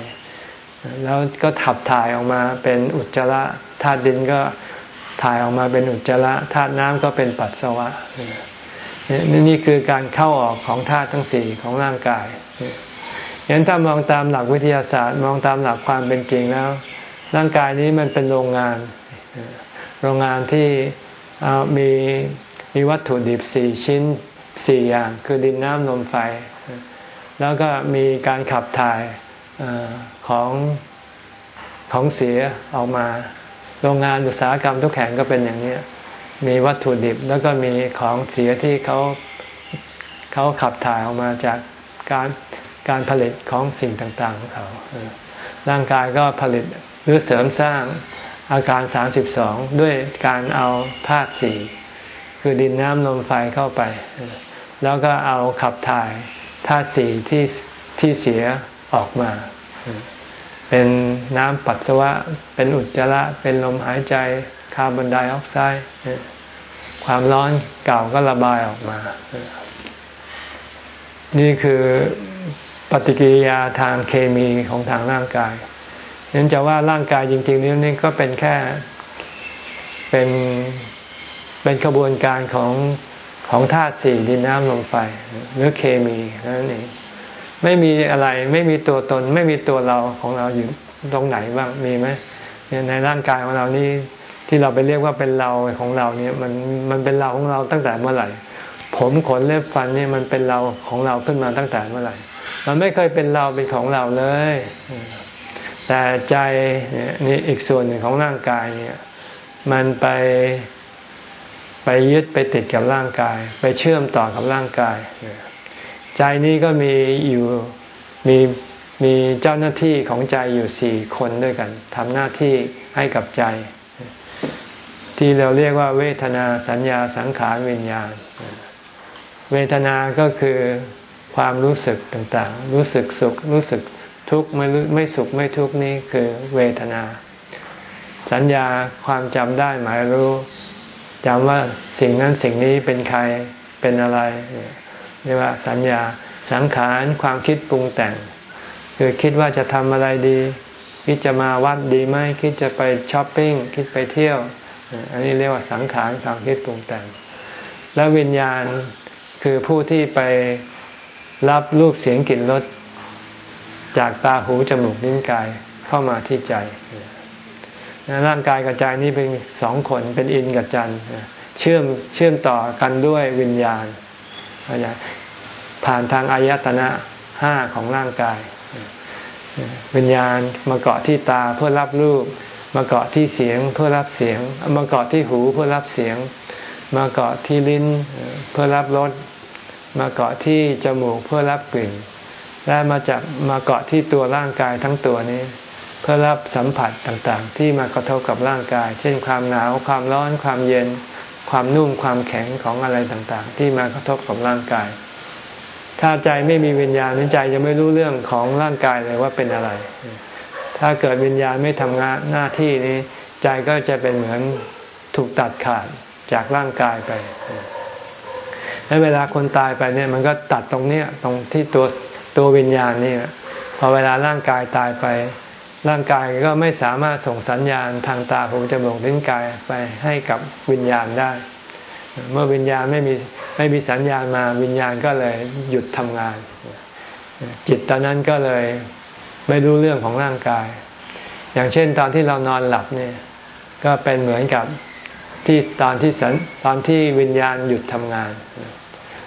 แล้วก็ขับถ่ายออกมาเป็นอุจจาระธาตุดินก็ถ่ายออกมาเป็นอุจจาระธาตุน้ำก็เป็นปัสสาวะ นี่นี่คือการเข้าออกของธาตุทั้งสี่ของร่างกายยันถ้ามองตามหลักวิทยาศาสตร์ มองตามหลักความเป็นจริงแล้ว ร่างกายนี้มันเป็นโรงงาน โรงงานที่มีมีมีวัตถุดิบสี่ชิ้นสี่อย่าง คือดินน้ำลมไฟ แล้วก็มีการขับถ่ายอของของเสียออกมา โรงงานอุตสาหกรรมทุกแห่งก็เป็นอย่างนี้ มีวัตถุดิบแล้วก็มีของเสียที่เขาเขาขับถ่ายออกมาจากการการผลิตของสิ่งต่างๆของเขาร่างกายก็ผลิตหรือเสริมสร้างอาการ 32 ด้วยการเอาธาตุสี่คือดินน้ำลมไฟเข้าไป แล้วก็เอาขับถ่ายธาตุสี่ที่ที่เสียออกมา เป็นน้ำปัสสาวะ เป็นอุจจาระ เป็นลมหายใจคาร์บอนไดออกไซด์ความร้อนเก่าก็ระบายออกมา นี่คือปฏิกิริยาทางเคมีของทางร่างกายนั้นจะว่าร่างกายจริงๆ นี้นี่ก็เป็นแค่เป็นเป็นกระบวนการของของธาตุสี่ดินน้ำลมไฟหรือเคมีนั่นเอง ไม่มีอะไร ไม่มีตัวตน ไม่มีตัวเราของเราอยู่ตรงไหนบ้างมีไหมในร่างกายของเรานี่ที่เราไปเรียกว่าเป็นเราของเราเนี่ยมันมันเป็นเราของเราตั้งแต่เมื่อไหร่ ผมขนเล็บฟันนี่มันเป็นเราของเราขึ้นมาตั้งแต่เมื่อไหร่มันไม่เคยเป็นเราเป็นของเราเลย แต่ใจนี่อีกส่วนหนึ่งของร่างกายเนี่ย มันไปไปยึดไปติดกับร่างกาย ไปเชื่อมต่อกับร่างกาย ใจนี้ก็มีอยู่มีมีเจ้าหน้าที่ของใจอยู่สี่คนด้วยกันทำหน้าที่ให้กับใจ ที่เราเรียกว่าเวทนาสัญญาสังขารวิญญาณ เวทนาก็คือความรู้สึกต่างๆ รู้สึกสุข รู้สึกทุกข์ไม่ไม่สุขไม่ทุกข์นี่คือเวทนา สัญญาความจำได้หมายรู้จำว่าสิ่งนั้นสิ่งนี้เป็นใครเป็นอะไรเรียกว่าสัญญาสังขารความคิดปรุงแต่ง คือคิดว่าจะทำอะไรดี คิดจะมาวัดดีไหมคิดจะไปช้อปปิ้งคิดไปเที่ยว อันนี้เรียกว่าสังขารความคิดปรุงแต่ง และวิญญาณคือผู้ที่ไปรับรูปเสียงกลิ่นรสจากตาหูจมูกลิ้นกายเข้ามาที่ใจร่างกายกับใจนี้เป็นสองคนเป็นอินกับจันเชื่อมเชื่อมต่อกันด้วยวิญญาณ ผ่านทางอายตนะห้าของร่างกาย วิญญาณมาเกาะที่ตาเพื่อรับรูป มาเกาะที่เสียงเพื่อรับเสียง มาเกาะที่หูเพื่อรับเสียง มาเกาะที่ลิ้นเพื่อรับรสมาเกาะที่จมูกเพื่อรับกลิ่น และมาจากมาเกาะที่ตัวร่างกายทั้งตัวนี้ เพื่อรับสัมผัสต่างๆ ที่มากระทบกับร่างกาย เช่นความหนาวความร้อนความเย็น ความนุ่มความแข็งของอะไรต่างๆ ที่มากระทบกับร่างกาย ถ้าใจไม่มีวิญญาณนใจจะไม่รู้เรื่องของร่างกายเลยว่าเป็นอะไร ถ้าเกิดวิญญาณไม่ทำงานหน้าที่นี้ ใจก็จะเป็นเหมือนถูกตัดขาดจากร่างกายไปแล้วเวลาคนตายไปเนี่ยมันก็ตัดตรงเนี้ยตรงที่ตัวตัววิญญาณนี่พอเวลาร่างกายตายไป ร่างกายก็ไม่สามารถส่งสัญญาณทางตาหูจมูกลิ้นกายไปให้กับวิญญาณได้ เมื่อวิญญาณไม่มีไม่มีสัญญาณมาวิญญาณก็เลยหยุดทำงาน จิตตอนนั้นก็เลยไม่รู้เรื่องของร่างกาย อย่างเช่นตอนที่เรานอนหลับเนี่ยก็เป็นเหมือนกับที่ตอนที่สันตอนที่วิญญาณหยุดทำงาน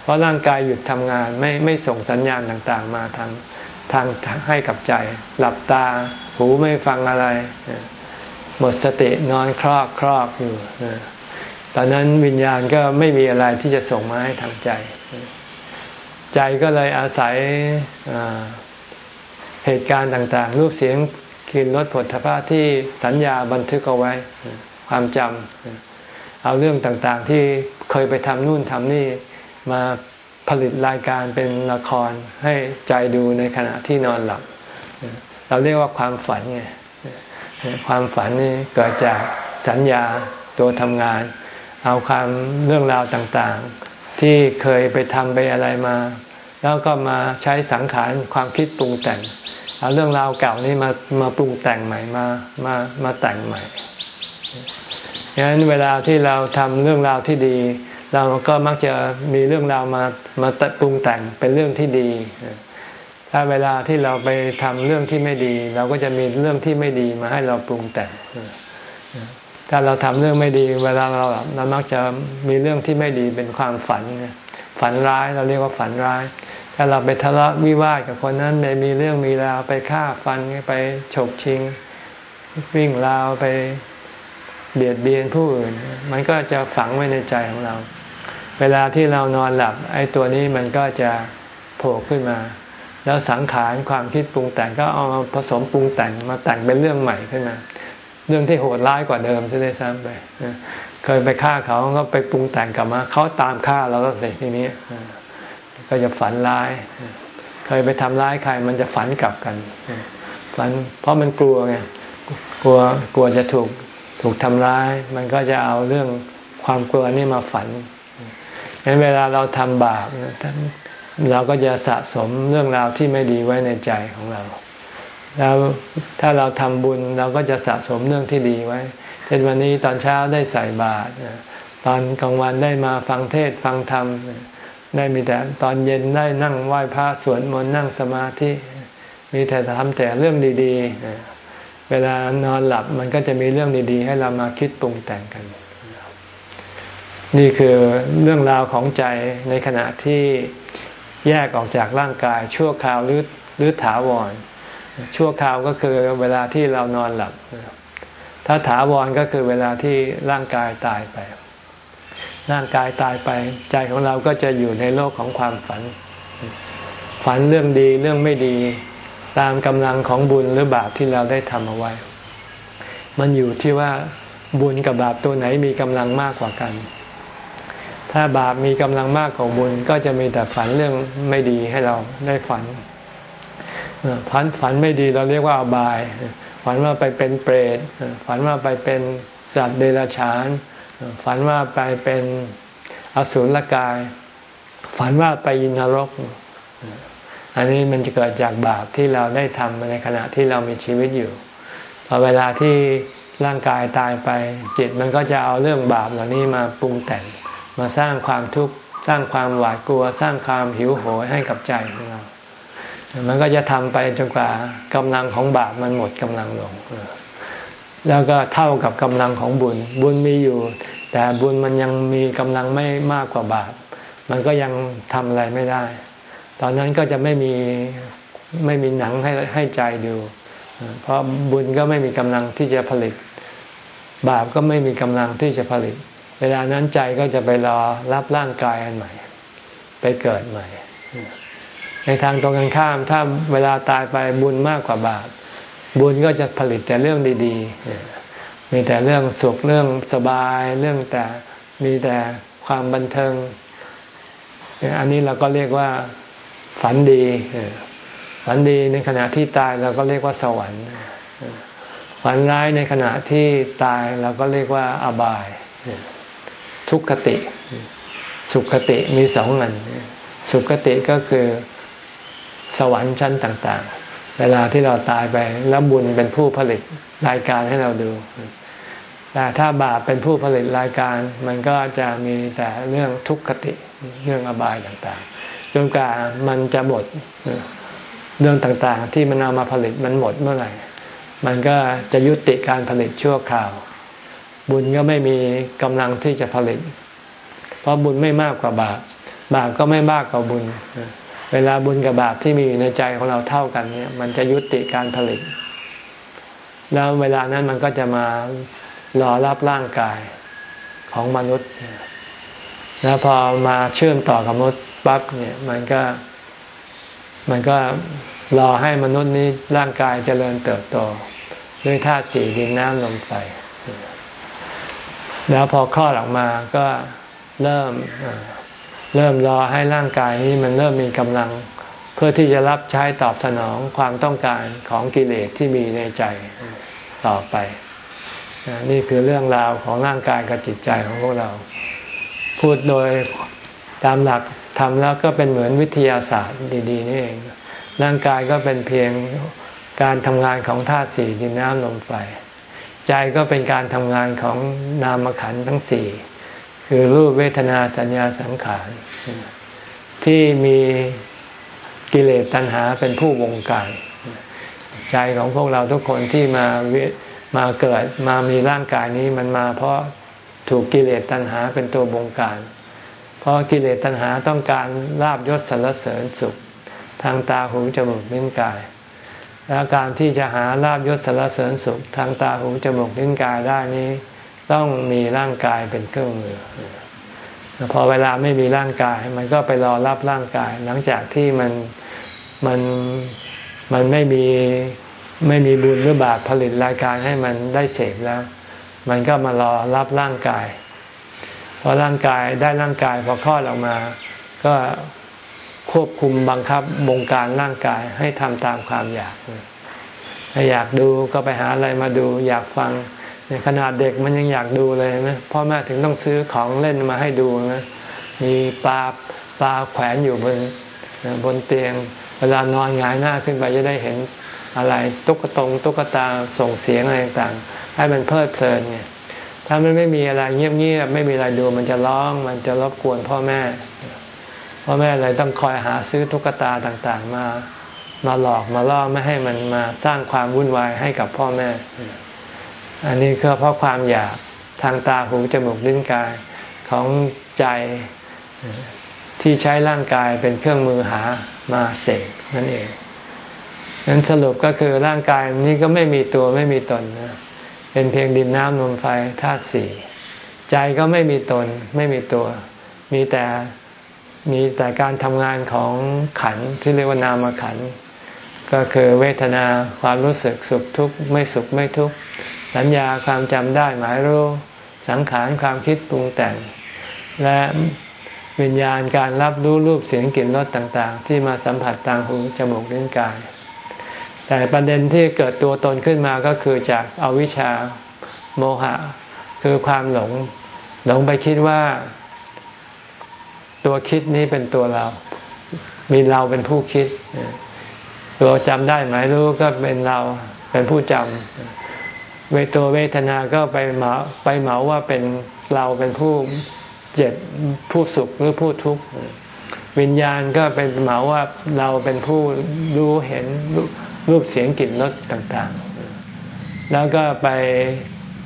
เพราะร่างกายหยุดทำงานไม่ไม่ส่งสัญญาณต่างๆ มาทาง ทางให้กับใจ หลับตา หูไม่ฟังอะไร หมดสตินอนคลอกคลอกอยู่ตอนนั้นวิญญาณก็ไม่มีอะไรที่จะส่งมาให้ทางใจ ใจก็เลยอาศัยเหตุการณ์ต่าง ๆ รูปเสียงกลิ่นรสผลทพะที่สัญญาบันทึกเอาไว้ ความจำเอาเรื่องต่างๆที่เคยไปทำนู่นทำนี่มา ผลิตรายการเป็นละครให้ใจดูในขณะที่นอนหลับ เราเรียกว่าความฝันไงความฝันนี่เกิดจากสัญญาตัวทำงาน เอาความเรื่องราวต่างๆ ที่เคยไปทำไปอะไรมา แล้วก็มาใช้สังขารความคิดปรุงแต่งเอาเรื่องราวเก่านี้มามาปรุงแต่งใหม่มามามาแต่งใหม่ดังนั้นเวลาที่เราทำเรื่องราวที่ดี เราก็มักจะมีเรื่องราวมามาปรุงแต่งเป็นเรื่องที่ดี ถ้าเวลาที่เราไปทำเรื่องที่ไม่ดี เราก็จะมีเรื่องที่ไม่ดีมาให้เราปรุงแต่ง ถ้าเราทำเรื่องไม่ดี เวลาเราเรามักจะมีเรื่องที่ไม่ดีเป็นความฝัน ฝันร้ายเราเรียกว่าฝันร้าย ถ้าเราไปทะเลาะวิวาทกับคนนั้นไปมีเรื่องมีราวไปฆ่าฟันไปฉกชิง วิ่งราวไปเบียดเบียนผู้อื่น มันก็จะฝังไว้ในใจของเรา เวลาที่เรานอนหลับ ไอ้ตัวนี้มันก็จะโผล่ขึ้นมา แล้วสังขารความคิดปรุงแต่งก็เอามาผสมปรุงแต่งมาแต่งเป็นเรื่องใหม่ขึ้นมา เรื่องที่โหดร้ายกว่าเดิมที่ได้ซ้ำไปเคยไปฆ่าเขาก็ไปปรุงแต่งกลับมาเขาตามฆ่าเราแล้วสิทีนี้ก็จะฝันร้าย เคยไปทำร้ายใครมันจะฝันกลับกันฝันเพราะมันกลัวไงกลัวกลัวจะถูกถูกทำร้าย มันก็จะเอาเรื่องความกลัวนี่มาฝัน งั้นเวลาเราทำบาปเราก็จะสะสมเรื่องราวที่ไม่ดีไว้ในใจของเรา แล้วถ้าเราทำบุญเราก็จะสะสมเรื่องที่ดีไว้ เช่นวันนี้ตอนเช้าได้ใส่บาตรตอนกลางวันได้มาฟังเทศฟังธรรม ได้มีแต่ตอนเย็นได้นั่งไหว้พระสวดมนต์นั่งสมาธิ มีแต่ทำแต่เรื่องดี ๆ เวลานอนหลับมันก็จะมีเรื่องดี ๆ ให้เรามาคิดปรุงแต่งกัน นี่คือเรื่องราวของใจในขณะที่แยกออกจากร่างกาย ชั่วคราวหรือหรือถาวร ชั่วคราวก็คือเวลาที่เรานอนหลับ ถ้าถาวรก็คือเวลาที่ร่างกายตายไป ร่างกายตายไป ใจของเราก็จะอยู่ในโลกของความฝัน ฝันเรื่องดีเรื่องไม่ดีตามกำลังของบุญหรือบาปที่เราได้ทำเอาไว้ มันอยู่ที่ว่าบุญกับบาปตัวไหนมีกำลังมากกว่ากัน ถ้าบาปมีกำลังมากกว่าบุญก็จะมีแต่ฝันเรื่องไม่ดีให้เราได้ฝันฝันฝันไม่ดีเราเรียกว่าอบาย ฝันว่าไปเป็นเปรตฝันว่าไปเป็นสัตว์เดรัจฉาน ฝันว่าไปเป็นอสุรกาย ฝันว่าไปยินรก อันนี้มันจะเกิดจากบาปที่เราได้ทำในขณะที่เรามีชีวิตอยู่พอเวลาที่ร่างกายตายไปจิตมันก็จะเอาเรื่องบาปเหล่านี้มาปรุงแต่ง มาสร้างความทุกข์สร้างความหวาดกลัว สร้างความหิวโหยให้กับใจของเรา มันก็จะทำไปจนกว่ากำลังของบาปมันหมดกำลังลง แล้วก็เท่ากับกำลังของบุญ บุญมีอยู่ แต่บุญมันยังมีกำลังไม่มากกว่าบาป มันก็ยังทำอะไรไม่ได้ ตอนนั้นก็จะไม่มีไม่มีหนังให้ให้ใจดู เพราะบุญก็ไม่มีกำลังที่จะผลิต บาปก็ไม่มีกำลังที่จะผลิต เวลานั้นใจก็จะไปรอรับร่างกายอันใหม่ ไปเกิดใหม่ ในทางตรงกันข้ามถ้าเวลาตายไปบุญมากกว่าบาปบุญก็จะผลิตแต่เรื่องดีๆ มีแต่เรื่องสุขเรื่องสบายเรื่องแต่มีแต่ความบันเทิง อันนี้เราก็เรียกว่าฝันดีฝันดีในขณะที่ตายเราก็เรียกว่าสวรรค์ฝันร้ายในขณะที่ตายเราก็เรียกว่าอบาย ทุกขติ สุขติมีสองอัน สุขติก็คือสวรรค์ชั้นต่าง ๆ เวลาที่เราตายไปแล้วบุญเป็นผู้ผลิตรายการให้เราดูแต่ถ้าบาปเป็นผู้ผลิตรายการ มันก็จะมีแต่เรื่องทุกขติเรื่องอบายต่างๆจนกว่ามันจะหมดเรื่องต่างๆ ที่มันเอามาผลิตมันหมดเมื่อไหร่ มันก็จะยุติการผลิตชั่วคราว บุญก็ไม่มีกำลังที่จะผลิต เพราะบุญไม่มากกว่าบาป บาปก็ไม่มากกว่าบุญ เวลาบุญกับบาปที่มีอยู่ในใจของเราเท่ากันเนี่ย มันจะยุติการผลิต แล้วเวลานั้นมันก็จะมารอรับร่างกายของมนุษย์ แล้วพอมาเชื่อมต่อกับมนุษย์ปั๊บเนี่ย มันก็ มันก็รอให้มนุษย์นี้ร่างกายเจริญเติบโต ด้วยธาตุสี่ดินน้ำลมไฟ แล้วพอคลอดออกมาก็เริ่มเริ่มรอให้ร่างกายนี้มันเริ่มมีกำลัง เพื่อที่จะรับใช้ตอบสนองความต้องการของกิเลสที่มีในใจต่อไป นี่คือเรื่องราวของร่างกายกับจิตใจของพวกเรา พูดโดยตามหลักทำแล้วก็เป็นเหมือนวิทยาศาสตร์ดี ๆ นี่เอง ร่างกายก็เป็นเพียงการทำงานของธาตุสี่ดินน้ำลมไฟ ใจก็เป็นการทำงานของนามขันทั้งสี่คือรูปเวทนาสัญญาสังขาร ที่มีกิเลสตัณหาเป็นผู้วงการ ใจของพวกเราทุกคนที่มามาเกิดมามีร่างกายนี้มันมาเพราะถูกกิเลสตัณหาเป็นตัวบงการ เพราะกิเลสตัณหาต้องการลาบยศสรรเสริญสุข ทางตาหูจมูกลิ้นกาย และการที่จะหาลาบยศสรรเสริญสุขทางตาหูจมูกลิ้นกายได้นี้ ต้องมีร่างกายเป็นเครื่องมือพอเวลาไม่มีร่างกาย มันก็ไปรอรับร่างกาย หลังจากที่มันมันมันไม่มีไม่มีบุญหรือบาปผลิตรายการให้มันได้เสพแล้ว มันก็มารอรับร่างกายพอร่างกายได้ร่างกายพอคลอดออกมา ก็ ควบคุมบังคับบงการร่างกายให้ทำตามความอยากถ้าอยากดูก็ไปหาอะไรมาดู อยากฟังขนาดเด็กมันยังอยากดูเลยนะพ่อแม่ถึงต้องซื้อของเล่นมาให้ดูนะมีปลาปลาแขวนอยู่บนบนเตียง เวลานอนงายหน้าขึ้นไปจะได้เห็นอะไรตุ๊กตงตุ๊กตาส่งเสียงอะไรต่างๆให้มันเพลิดเพลินเนี่ยถ้ามันไม่มีอะไรเงียบๆไม่มีอะไรดูมันจะร้องมันจะรบกวนพ่อแม่ พ่อแม่เลยต้องคอยหาซื้อตุ๊กตาต่างๆ มามาหลอกมาล่อไม่ให้มันมาสร้างความวุ่นวายให้กับพ่อแม่ อันนี้ก็เพราะความอยากทางตาหูจมูกลิ้นกายของใจที่ใช้ร่างกายเป็นเครื่องมือหามาเสกนั่นเองนั้นสรุปก็คือร่างกายนี้ก็ไม่มีตัวไม่มีตนนะเป็นเพียงดินน้ำลมไฟธาตุสี่ใจก็ไม่มีตนไม่มีตัว มีแต่ มีแต่การทำงานของขันที่เรียกว่านามขัน ก็คือเวทนาความรู้สึกสุขทุกข์ไม่สุขไม่ทุกข์ สัญญาความจำได้หมายรู้ สังขารความคิดปรุงแต่ง และวิญญาณการรับรู้รูปเสียงกลิ่นรสต่างๆ ที่มาสัมผัสทางหูจมูกลิ้นกาย แต่ประเด็นที่เกิดตัวตนขึ้นมาก็คือจากอาวิชชาโมหะ คือความหลงหลงไปคิดว่า ตัวคิดนี้เป็นตัวเรา มีเราเป็นผู้คิด ตัวจำได้หมายรู้ก็เป็นเราเป็นผู้จำเวตัวเวทนาก็ไปเหมาไปเหมาว่าเป็นเราเป็นผู้เจ็บผู้สุขหรือผู้ทุกข์วิญญาณก็เป็นเหมาว่าเราเป็นผู้รู้เห็นรูปเสียงกลิ่นรสต่างๆ แล้วก็ไป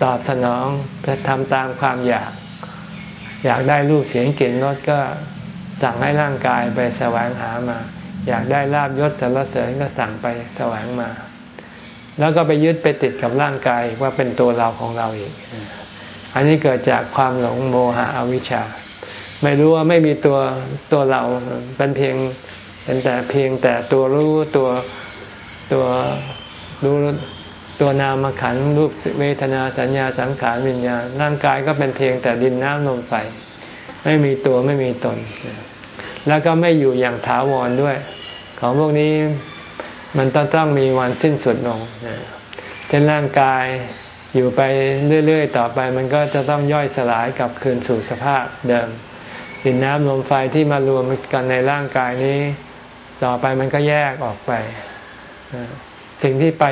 ตอบสนองไปทำตามความอยาก อยากได้รูปเสียงกลิ่นรสก็สั่งให้ร่างกายไปแสวงหามา อยากได้ลาบยศสรรเสริญก็สั่งไปแสวงมา แล้วก็ไปยึดไปติดกับร่างกายว่าเป็นตัวเราของเราอีก อันนี้เกิดจากความหลงโมหะอวิชชา ไม่รู้ว่าไม่มีตัวตัวเราเป็นเพียงเป็นแต่เพียงแต่ตัวรู้ตัวตัวรู้ ตัวนามขันรูปเวทนาสัญญาสังขารวิญญาณร่างกายก็เป็นเพียงแต่ดินน้ำลมไฟไม่มีตัวไม่มีตน แล้วก็ไม่อยู่อย่างถาวรด้วย ของพวกนี้มันต้องต้องมีวันสิ้นสุดลงเช่นร่างกายอยู่ไปเรื่อย ๆ ต่อไป มันก็จะต้องย่อยสลายกลับคืนสู่สภาพเดิมดินน้ำลมไฟที่มารวมกันในร่างกายนี้ ต่อไปมันก็แยกออกไป สิ่งที่ไป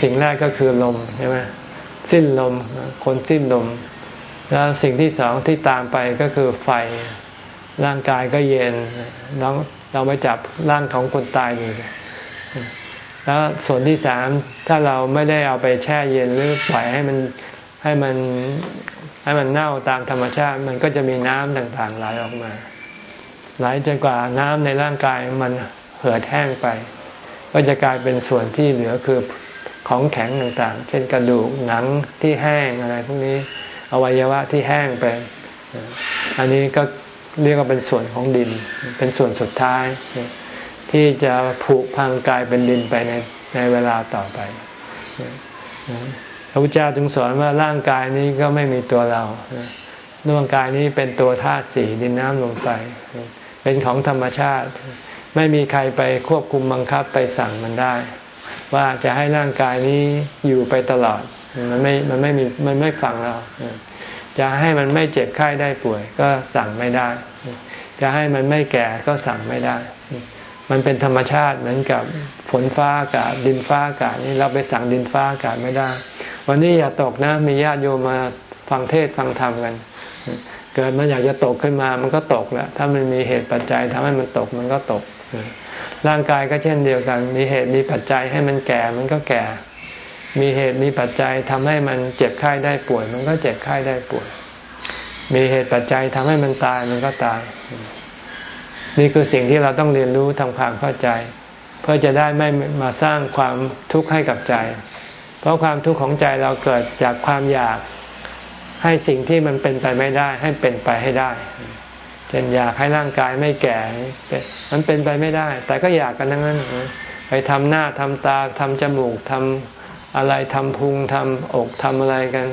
สิ่งแรกก็คือลมใช่ไหมสิ้นลมคนสิ้นลม แล้วสิ่งที่สองที่ตามไปก็คือไฟร่างกายก็เย็นเราเราไปจับร่างของคนตายอยู่แล้วส่วนที่สามถ้าเราไม่ได้เอาไปแช่เย็นหรือปล่อยให้มันให้มันให้มันเน่าตามธรรมชาติ มันก็จะมีน้ำต่างๆไหลออกมา ไหลจนกว่าน้ำในร่างกายมันเหือดแห้งไป ก็จะกลายเป็นส่วนที่เหลือคือของแข็งต่างๆ เช่นกระดูกหนังที่แห้งอะไรพวกนี้อวัยวะที่แห้งไป อันนี้ก็เรียกว่าเป็นส่วนของดิน เป็นส่วนสุดท้าย ที่จะผุพังกลายเป็นดินไปในในเวลาต่อไปพระพุทธเจ้าจึงสอนว่าร่างกายนี้ก็ไม่มีตัวเราร่างกายนี้เป็นตัวธาตุสี่ดินน้ำลมไฟเป็นของธรรมชาติ ไม่มีใครไปควบคุมบังคับไปสั่งมันได้ ว่าจะให้ร่างกายนี้อยู่ไปตลอด มันไม่มันไม่มีมันไม่ฟังเรา จะให้มันไม่เจ็บไข้ได้ป่วย ก็สั่งไม่ได้ จะให้มันไม่แก่ก็สั่งไม่ได้ มันเป็นธรรมชาติเหมือนกับฝนฟ้าอากาศดินฟ้าอากาศนี่เราไปสั่งดินฟ้าอากาศไม่ได้ วันนี้อย่าตกนะมีญาติโยมมาฟังเทศฟังธรรมกันเกิดมันอยากจะตกขึ้นมามันก็ตกแหละถ้ามันมีเหตุปัจจัยทำให้มันตกมันก็ตก ร่างกายก็เช่นเดียวกัน มีเหตุมีปัจจัยให้มันแก่มันก็แก่ มีเหตุมีปัจจัยทำให้มันเจ็บไข้ได้ป่วย มันก็เจ็บไข้ได้ป่วย มีเหตุปัจจัยทำให้มันตายมันก็ตาย นี่คือสิ่งที่เราต้องเรียนรู้ทำความเข้าใจ เพื่อจะได้ไม่มาสร้างความทุกข์ให้กับใจ เพราะความทุกข์ของใจเราเกิดจากความอยากให้สิ่งที่มันเป็นไปไม่ได้ให้เป็นไปให้ได้ เช่นอยากให้ร่างกายไม่แก่ มันเป็นไปไม่ได้ แต่ก็อยากกันทั้งนั้น ไปทำหน้าทำตาทำจมูกทำอะไรทำพุงทำอกทำอะไรกัน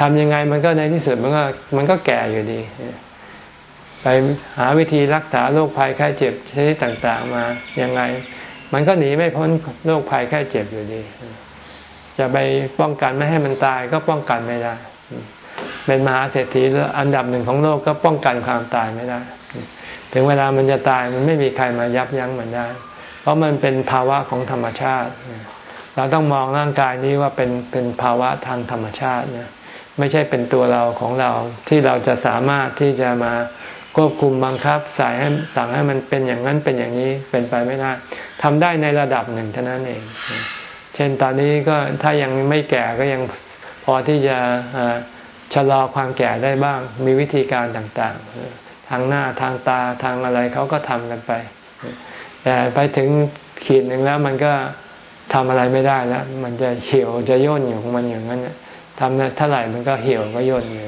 ทำยังไงมันก็ในที่สุดมันก็มันก็แก่อยู่ดี ไปหาวิธีรักษาโรคภัยไข้เจ็บชนิดต่างๆมายังไง มันก็หนีไม่พ้นโรคภัยไข้เจ็บอยู่ดี จะไปป้องกันไม่ให้มันตายก็ป้องกันไม่ได้ เป็นมหาเศรษฐีอันดับหนึ่งของโลกก็ป้องกันความตายไม่ได้ ถึงเวลามันจะตายมันไม่มีใครมายับยั้งมันได้ เพราะมันเป็นภาวะของธรรมชาติ เราต้องมองร่างกายนี้ว่าเป็นเป็นภาวะทางธรรมชาตินะไม่ใช่เป็นตัวเราของเราที่เราจะสามารถที่จะมาควบคุมบังคับสายให้สั่งให้มันเป็นอย่างนั้นเป็นอย่างนี้เป็นไปไม่ได้ทำได้ในระดับหนึ่งเท่านั้นเอง เช่นตอนนี้ก็ถ้ายังไม่แก่ก็ยังพอที่จะ ชะลอความแก่ได้บ้าง มีวิธีการต่างๆ ทางหน้าทางตาทางอะไรเขาก็ทำกันไป แต่ไปถึงขีดหนึ่งแล้วมันก็ทำอะไรไม่ได้แล้ว มันจะเหี่ยวจะย่นอยู่ของมันอย่างนั้นทำเท่าไหร่มันก็เหี่ยวก็ย่นอยู่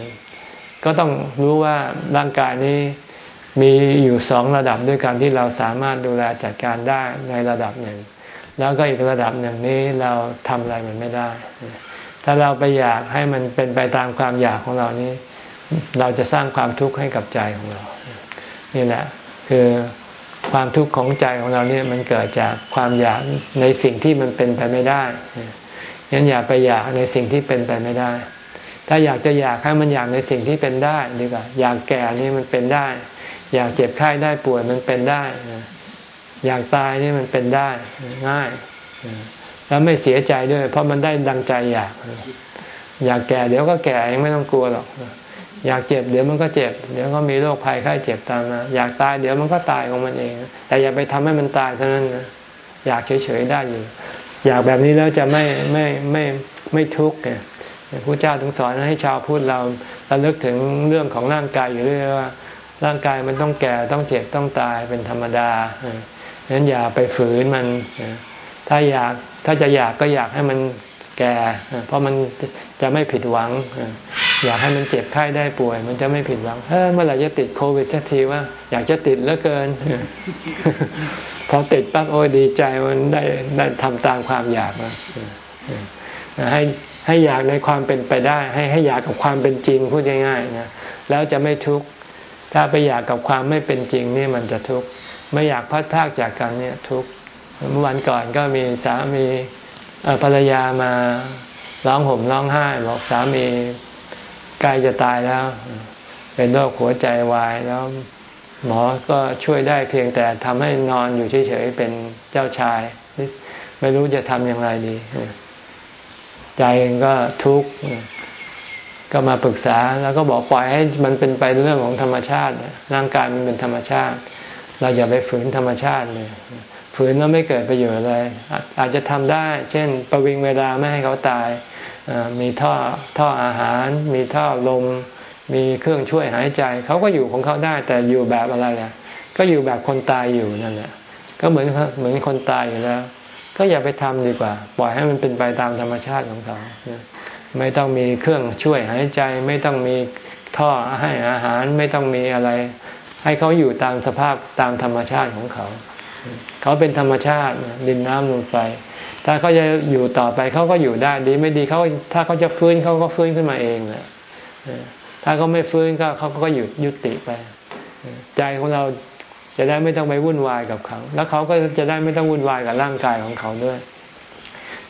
ก็ต้องรู้ว่าร่างกายนี้มีอยู่สองระดับด้วยกันที่เราสามารถดูแลจัดการได้ในระดับหนึ่ง แล้วก็อีกระดับหนึ่งนี้เราทำอะไรมันไม่ได้ ถ้าเราไปอยากให้มันเป็นไปตามความอยากของเรานี้ เราจะสร้างความทุกข์ให้กับใจของเรา นี่แหละ คือความทุกข์ของใจของเราเนี่ยมันเกิดจากความอยากในสิ่งที่มันเป็นไปไม่ได้งั้นอย่าไปอยากในสิ่งที่เป็นไปไม่ได้ ถ้าอยากจะอยากให้มันอยากในสิ่งที่เป็นได้ดีกว่า อยากแก่นี่มันเป็นได้ อยากเจ็บไข้ได้ป่วยมันเป็นได้ อยากตายนี่มันเป็นได้ง่าย แล้วไม่เสียใจด้วย เพราะมันได้ดังใจอยาก อยากแก่เดี๋ยวก็แก่ยังไม่ต้องกลัวหรอก อยากเจ็บเดี๋ยวมันก็เจ็บ เดี๋ยวก็มีโรคภัยไข้เจ็บตามมาอยากตายเดี๋ยวมันก็ตายของมันเอง แต่อย่าไปทำให้มันตายเท่านั้นนะอยากเฉยๆได้อยู่ อยากแบบนี้แล้วจะไม่ไม่ไม่ไม่ทุกข์ไงพระเจ้าถึงสอนให้ชาวพุทธเราระลึกถึงเรื่องของร่างกายอยู่เรื่อยว่า ร่างกายมันต้องแก่ต้องเจ็บต้องตายเป็นธรรมดาฉะนั้นอย่าไปฝืนมัน ถ้าอยาก ถ้าจะอยากก็อยากให้มันแก่ เพราะมันจะไม่ผิดหวัง อยากให้มันเจ็บไข้ได้ป่วย มันจะไม่ผิดหวังเฮ้เมื่อไหร่จะติดโควิดสักทีว่า อยากจะติดเหลือเกิน พอติดปั๊บโอ้ยดีใจมันได้ได้ทำตามความอยากให้ให้อยากในความเป็นไปได้ ให้ให้อยากกับความเป็นจริงพูดง่ายๆนะแล้วจะไม่ทุกข์ถ้าไปอยากกับความไม่เป็นจริงนี่มันจะทุกข์ไม่อยากพัดพากจากกันเนี่ยทุกข์ เมื่อวันก่อนก็มีสามีภรรยามาร้องห่มร้องไห้บอกสามีใกล้จะตายแล้ว เป็นโรคหัวใจวายแล้วหมอก็ช่วยได้เพียงแต่ทำให้นอนอยู่เฉยๆเป็นเจ้าชาย ไม่รู้จะทำอย่างไรดี ใจเองก็ทุกข์ก็มาปรึกษาแล้วก็บอกปล่อยให้มันเป็นไปเรื่องของธรรมชาติร่างกายมันเป็นธรรมชาติ เราอย่าไปฝืนธรรมชาติเลย ฝืนแล้วไม่เกิดประโยชน์อะไรอาจจะทำได้ เช่น ประวิงเวลาไม่ให้เขาตายมีท่อท่ออาหาร มีท่อลม มีเครื่องช่วยหายใจ เขาก็อยู่ของเขาได้ แต่อยู่แบบอะไรล่ะก็อยู่แบบคนตายอยู่นั่นแหละก็เหมือนเหมือนคนตายอยู่แล้ว ก็อย่าไปทำดีกว่า ปล่อยให้มันเป็นไปตามธรรมชาติของเขาไม่ต้องมีเครื่องช่วยหายใจ ไม่ต้องมีท่อให้อาหาร ไม่ต้องมีอะไร ให้เขาอยู่ตามสภาพตามธรรมชาติของเขา เขาเป็นธรรมชาติดินน้ำลมไฟ ถ้าเขาจะอยู่ต่อไปเขาก็อยู่ได้ดีไม่ดีเขาถ้าเขาจะฟื้นเขาก็ฟื้นขึ้นมาเองแหละถ้าเขาไม่ฟื้นก็เขาก็หยุดยุติไป ใจของเราจะได้ไม่ต้องไปวุ่นวายกับเขา แล้วเขาก็จะได้ไม่ต้องวุ่นวายกับร่างกายของเขาด้วย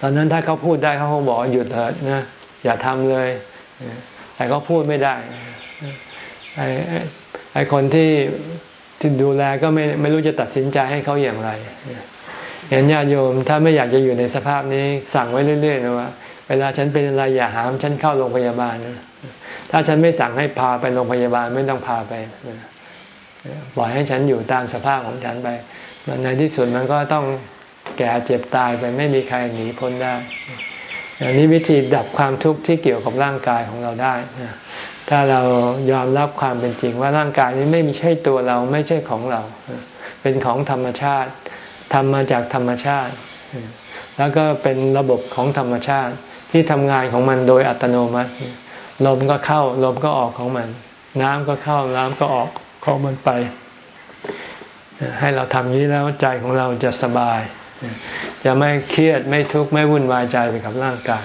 ตอนนั้นถ้าเขาพูดได้เขาคงบอกหยุดเถิดนะอย่าทำเลย แต่เขาพูดไม่ได้ไอ้ไอ้คนที่ ที่ดูแลก็ไม่ไม่รู้จะตัดสินใจให้เขาอย่างไรเห็นญาติโยมถ้าไม่อยากจะอยู่ในสภาพนี้สั่งไว้เรื่อยๆนะว่า เวลาฉันเป็นอะไรอย่าหามฉันเข้าโรงพยาบาลนะถ้าฉันไม่สั่งให้พาไปโรงพยาบาลไม่ต้องพาไปปล่อยให้ฉันอยู่ตามสภาพของฉันไปในที่สุดมันก็ต้องแก่เจ็บตายไปไม่มีใครหนีพ้นได้อันนี้วิธีดับความทุกข์ที่เกี่ยวกับร่างกายของเราได้ ถ้าเรายอมรับความเป็นจริงว่าร่างกายนี้ไม่ใช่ตัวเราไม่ใช่ของเรา เป็นของธรรมชาติทำมาจากธรรมชาติ แล้วก็เป็นระบบของธรรมชาติที่ทำงานของมันโดยอัตโนมัติ ลมก็เข้าลมก็ออกของมัน น้ำก็เข้าน้ำก็ออกของมันไป ให้เราทำนี้แล้วใจของเราจะสบาย จะไม่เครียดไม่ทุกข์ไม่วุ่นวายใจไปกับร่างกาย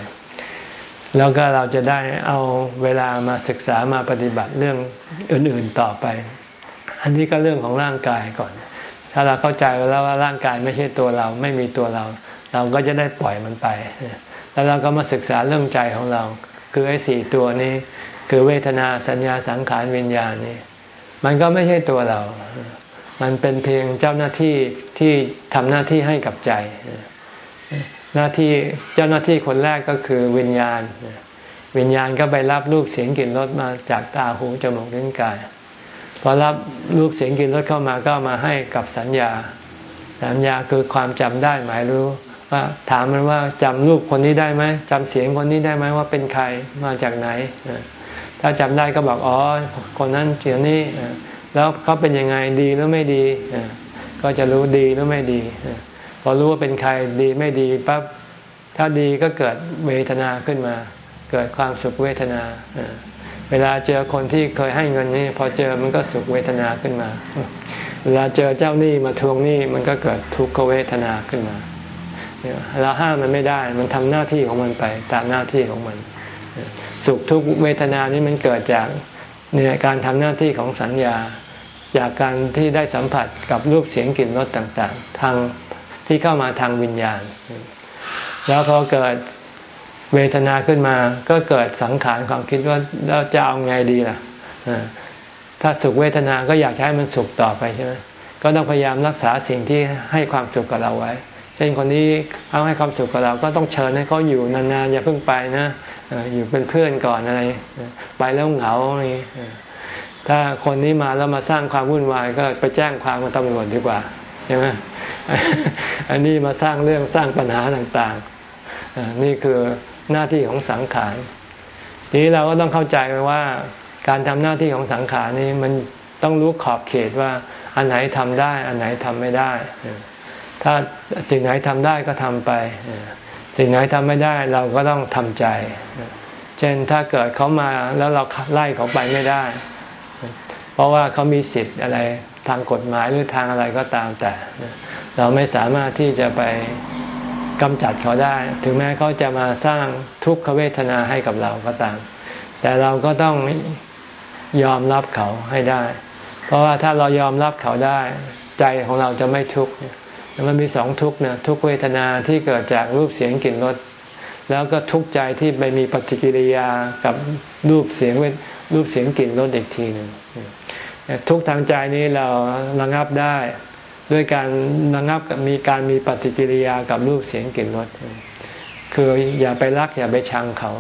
แล้วก็เราจะได้เอาเวลามาศึกษามาปฏิบัติเรื่องอื่นๆต่อไป อันนี้ก็เรื่องของร่างกายก่อน ถ้าเราเข้าใจแล้วว่าร่างกายไม่ใช่ตัวเรา ไม่มีตัวเรา เราก็จะได้ปล่อยมันไป แล้วเราก็มาศึกษาเรื่องใจของเรา คือไอ้สี่ตัวนี้ คือเวทนาสัญญาสังขารวิญญาณนี่มันก็ไม่ใช่ตัวเรา มันเป็นเพียงเจ้าหน้าที่ที่ทำหน้าที่ให้กับใจ หน้าที่เจ้าหน้าที่คนแรกก็คือวิญญาณ วิญญาณก็ไปรับรูปเสียงกลิ่นรสมาจากตาหูจมูกลิ้นกายพอรับรูปเสียงกลิ่นรสเข้ามาก็มาให้กับสัญญา สัญญาคือความจำได้หมายรู้ว่าถามมันว่าจำรูปคนนี้ได้ไหมจำเสียงคนนี้ได้ไหมว่าเป็นใครมาจากไหน ถ้าจำได้ก็บอกอ๋อคนนั้นเสียงนี้แล้วเขาเป็นยังไงดีหรือไม่ดีก็จะรู้ดีหรือไม่ดี อรู้ว่าเป็นใครดีไม่ดีปั๊บถ้าดีก็เกิดเวทนาขึ้นมา เกิดความสุขเวทนาเวลาเจอคนที่เคยให้เงินนี่พอเจอมันก็สุขเวทนาขึ้นมา เวลาเจอเจ้าหนี้มาทวงหนี้มันก็เกิดทุกขเวทนาขึ้นมาเราห้ามมันไม่ได้ มันทำหน้าที่ของมันไปตามหน้าที่ของมัน สุขทุกเวทนานี้มันเกิดจากเนี่ยการทำหน้าที่ของสัญญา จากการที่ได้สัมผัสกับรูปเสียงกลิ่นรสต่าง ๆ ทาง ที่เข้ามาทางวิญญาณ แล้วพอเกิดเวทนาขึ้นมา ก็เกิดสังขารความคิดว่าเราจะเอาไงดีล่ะถ้าสุขเวทนาก็อยากให้มันสุขต่อไปใช่ไหมก็ต้องพยายามรักษาสิ่งที่ให้ความสุขกับเราไว้ เช่นคนนี้เขาให้ความสุขกับเราก็ต้องเชิญให้เขาอยู่นานๆอย่าเพิ่งไปนะอยู่เป็นเพื่อนก่อนอะไร ไปแล้วเหงาอะไรถ้าคนนี้มาแล้วมาสร้างความวุ่นวายก็ไปแจ้งความกับตำรวจดีกว่าใช่ไหม อันนี้มาสร้างเรื่องสร้างปัญหาต่างๆ นี่คือหน้าที่ของสังขาร ทีนี้เราก็ต้องเข้าใจว่าการทำหน้าที่ของสังขารนี้มันต้องรู้ขอบเขตว่า อันไหนทำได้ อันไหนทำไม่ได้ ถ้าสิ่งไหนทำได้ก็ทำไป สิ่งไหนทำไม่ได้เราก็ต้องทำใจ เช่นถ้าเกิดเขามาแล้วเราไล่เขาไปไม่ได้ เพราะว่าเขามีสิทธิ์อะไรทางกฎหมายหรือทางอะไรก็ตามแต่ เราไม่สามารถที่จะไปกำจัดเขาได้ ถึงแม้เขาจะมาสร้างทุกขเวทนาให้กับเราก็ตาม แต่เราก็ต้องยอมรับเขาให้ได้ เพราะว่าถ้าเรายอมรับเขาได้ ใจของเราจะไม่ทุกข์มันมีสองทุกข์นะทุกเวทนาที่เกิดจากรูปเสียงกลิ่นรสแล้วก็ทุกข์ใจที่ไปมีปฏิกิริยากับรูปเสียงรูปเสียงกลิ่นรสอีกทีหนึ่งทุกทางใจนี้เราระงับได้ ด้วยการระงับมีการมีปฏิกิริยากับรูปเสียงกลิ่นรสคืออย่าไปรักอย่าไปชังเขา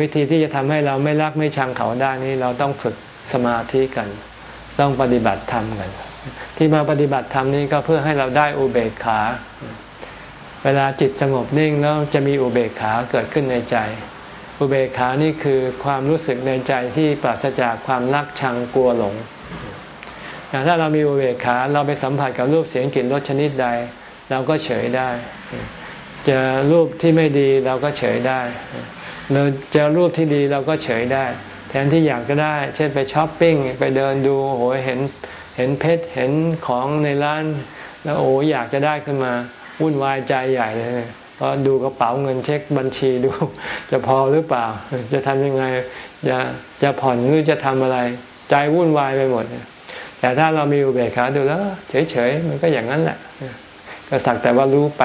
วิธีที่จะทำให้เราไม่รักไม่ชังเขาได้นี้เราต้องฝึกสมาธิกัน ต้องปฏิบัติธรรมกัน ที่มาปฏิบัติธรรมนี้ก็เพื่อให้เราได้อุเบกขา เวลาจิตสงบนิ่งแล้วจะมีอุเบกขาเกิดขึ้นในใจ อุเบกขานี่คือความรู้สึกในใจที่ปราศจากความรักชังกลัวหลง ถ้าเรามีอุเบกขาเราไปสัมผัสกับรูปเสียงกลิ่นรสชนิดใด เราก็เฉยได้เจอรูปที่ไม่ดีเราก็เฉยได้เราเจอรูปที่ดีเราก็เฉยได้ แทนที่อยากก็ได้ เช่นไปช้อปปิ้งไปเดินดูโหยเห็นเห็นเพชรเห็นของในร้าน แล้วโอ้อยากจะได้ขึ้นมาวุ่นวายใจใหญ่เลยเพราะดูกระเป๋าเงินเช็คบัญชีดู จะพอหรือเปล่า จะทำยังไง จะจะผ่อนหรือจะทำอะไร ใจวุ่นวายไปหมด แต่ถ้าเรามีอุเบกขาดูแล้วเฉยๆมันก็อย่างนั้นแหละ ก็สักแต่ว่ารู้ไป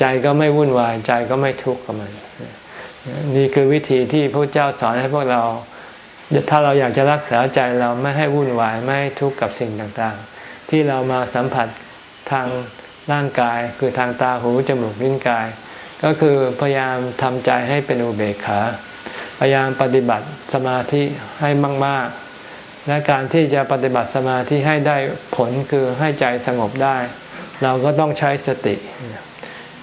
ใจก็ไม่วุ่นวาย ใจก็ไม่ทุกข์กับมัน นี่คือวิธีที่พระเจ้าสอนให้พวกเรา ถ้าเราอยากจะรักษาใจเราไม่ให้วุ่นวาย ไม่ให้ทุกข์กับสิ่งต่างๆ ที่เรามาสัมผัสทางร่างกาย คือทางตาหูจมูกลิ้นกาย ก็คือพยายามทำใจให้เป็นอุเบกขา พยายามปฏิบัติสมาธิให้มาก ๆ และการที่จะปฏิบัติสมาธิให้ได้ผลคือให้ใจสงบได้ เราก็ต้องใช้สติ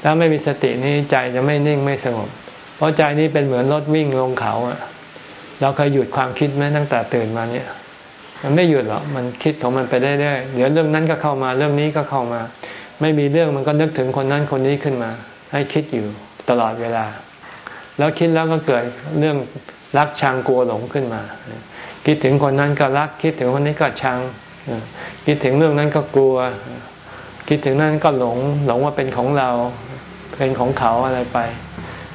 ถ้าไม่มีสตินี้ใจจะไม่นิ่งไม่สงบ เพราะใจนี้เป็นเหมือนรถวิ่งลงเขาอะเราเคยหยุดความคิดไหมตั้งแต่ตื่นมาเนี่ย มันไม่หยุดหรอกมันคิดของมันไปได้เรื่อยเดี๋ยวเรื่องนั้นก็เข้ามา เรื่องนี้ก็เข้ามา ไม่มีเรื่องมันก็นึกถึงคนนั้นคนนี้ขึ้นมา ให้คิดอยู่ตลอดเวลา แล้วคิดแล้วก็เกิดเรื่องรักชังกลัวหลงขึ้นมา คิดถึงคนนั้นก็รัก คิดถึงคนนี้ก็ชัง คิดถึงเรื่องนั้นก็กลัว คิดถึงนั้นก็หลง หลงว่าเป็นของเรา เป็นของเขาอะไรไป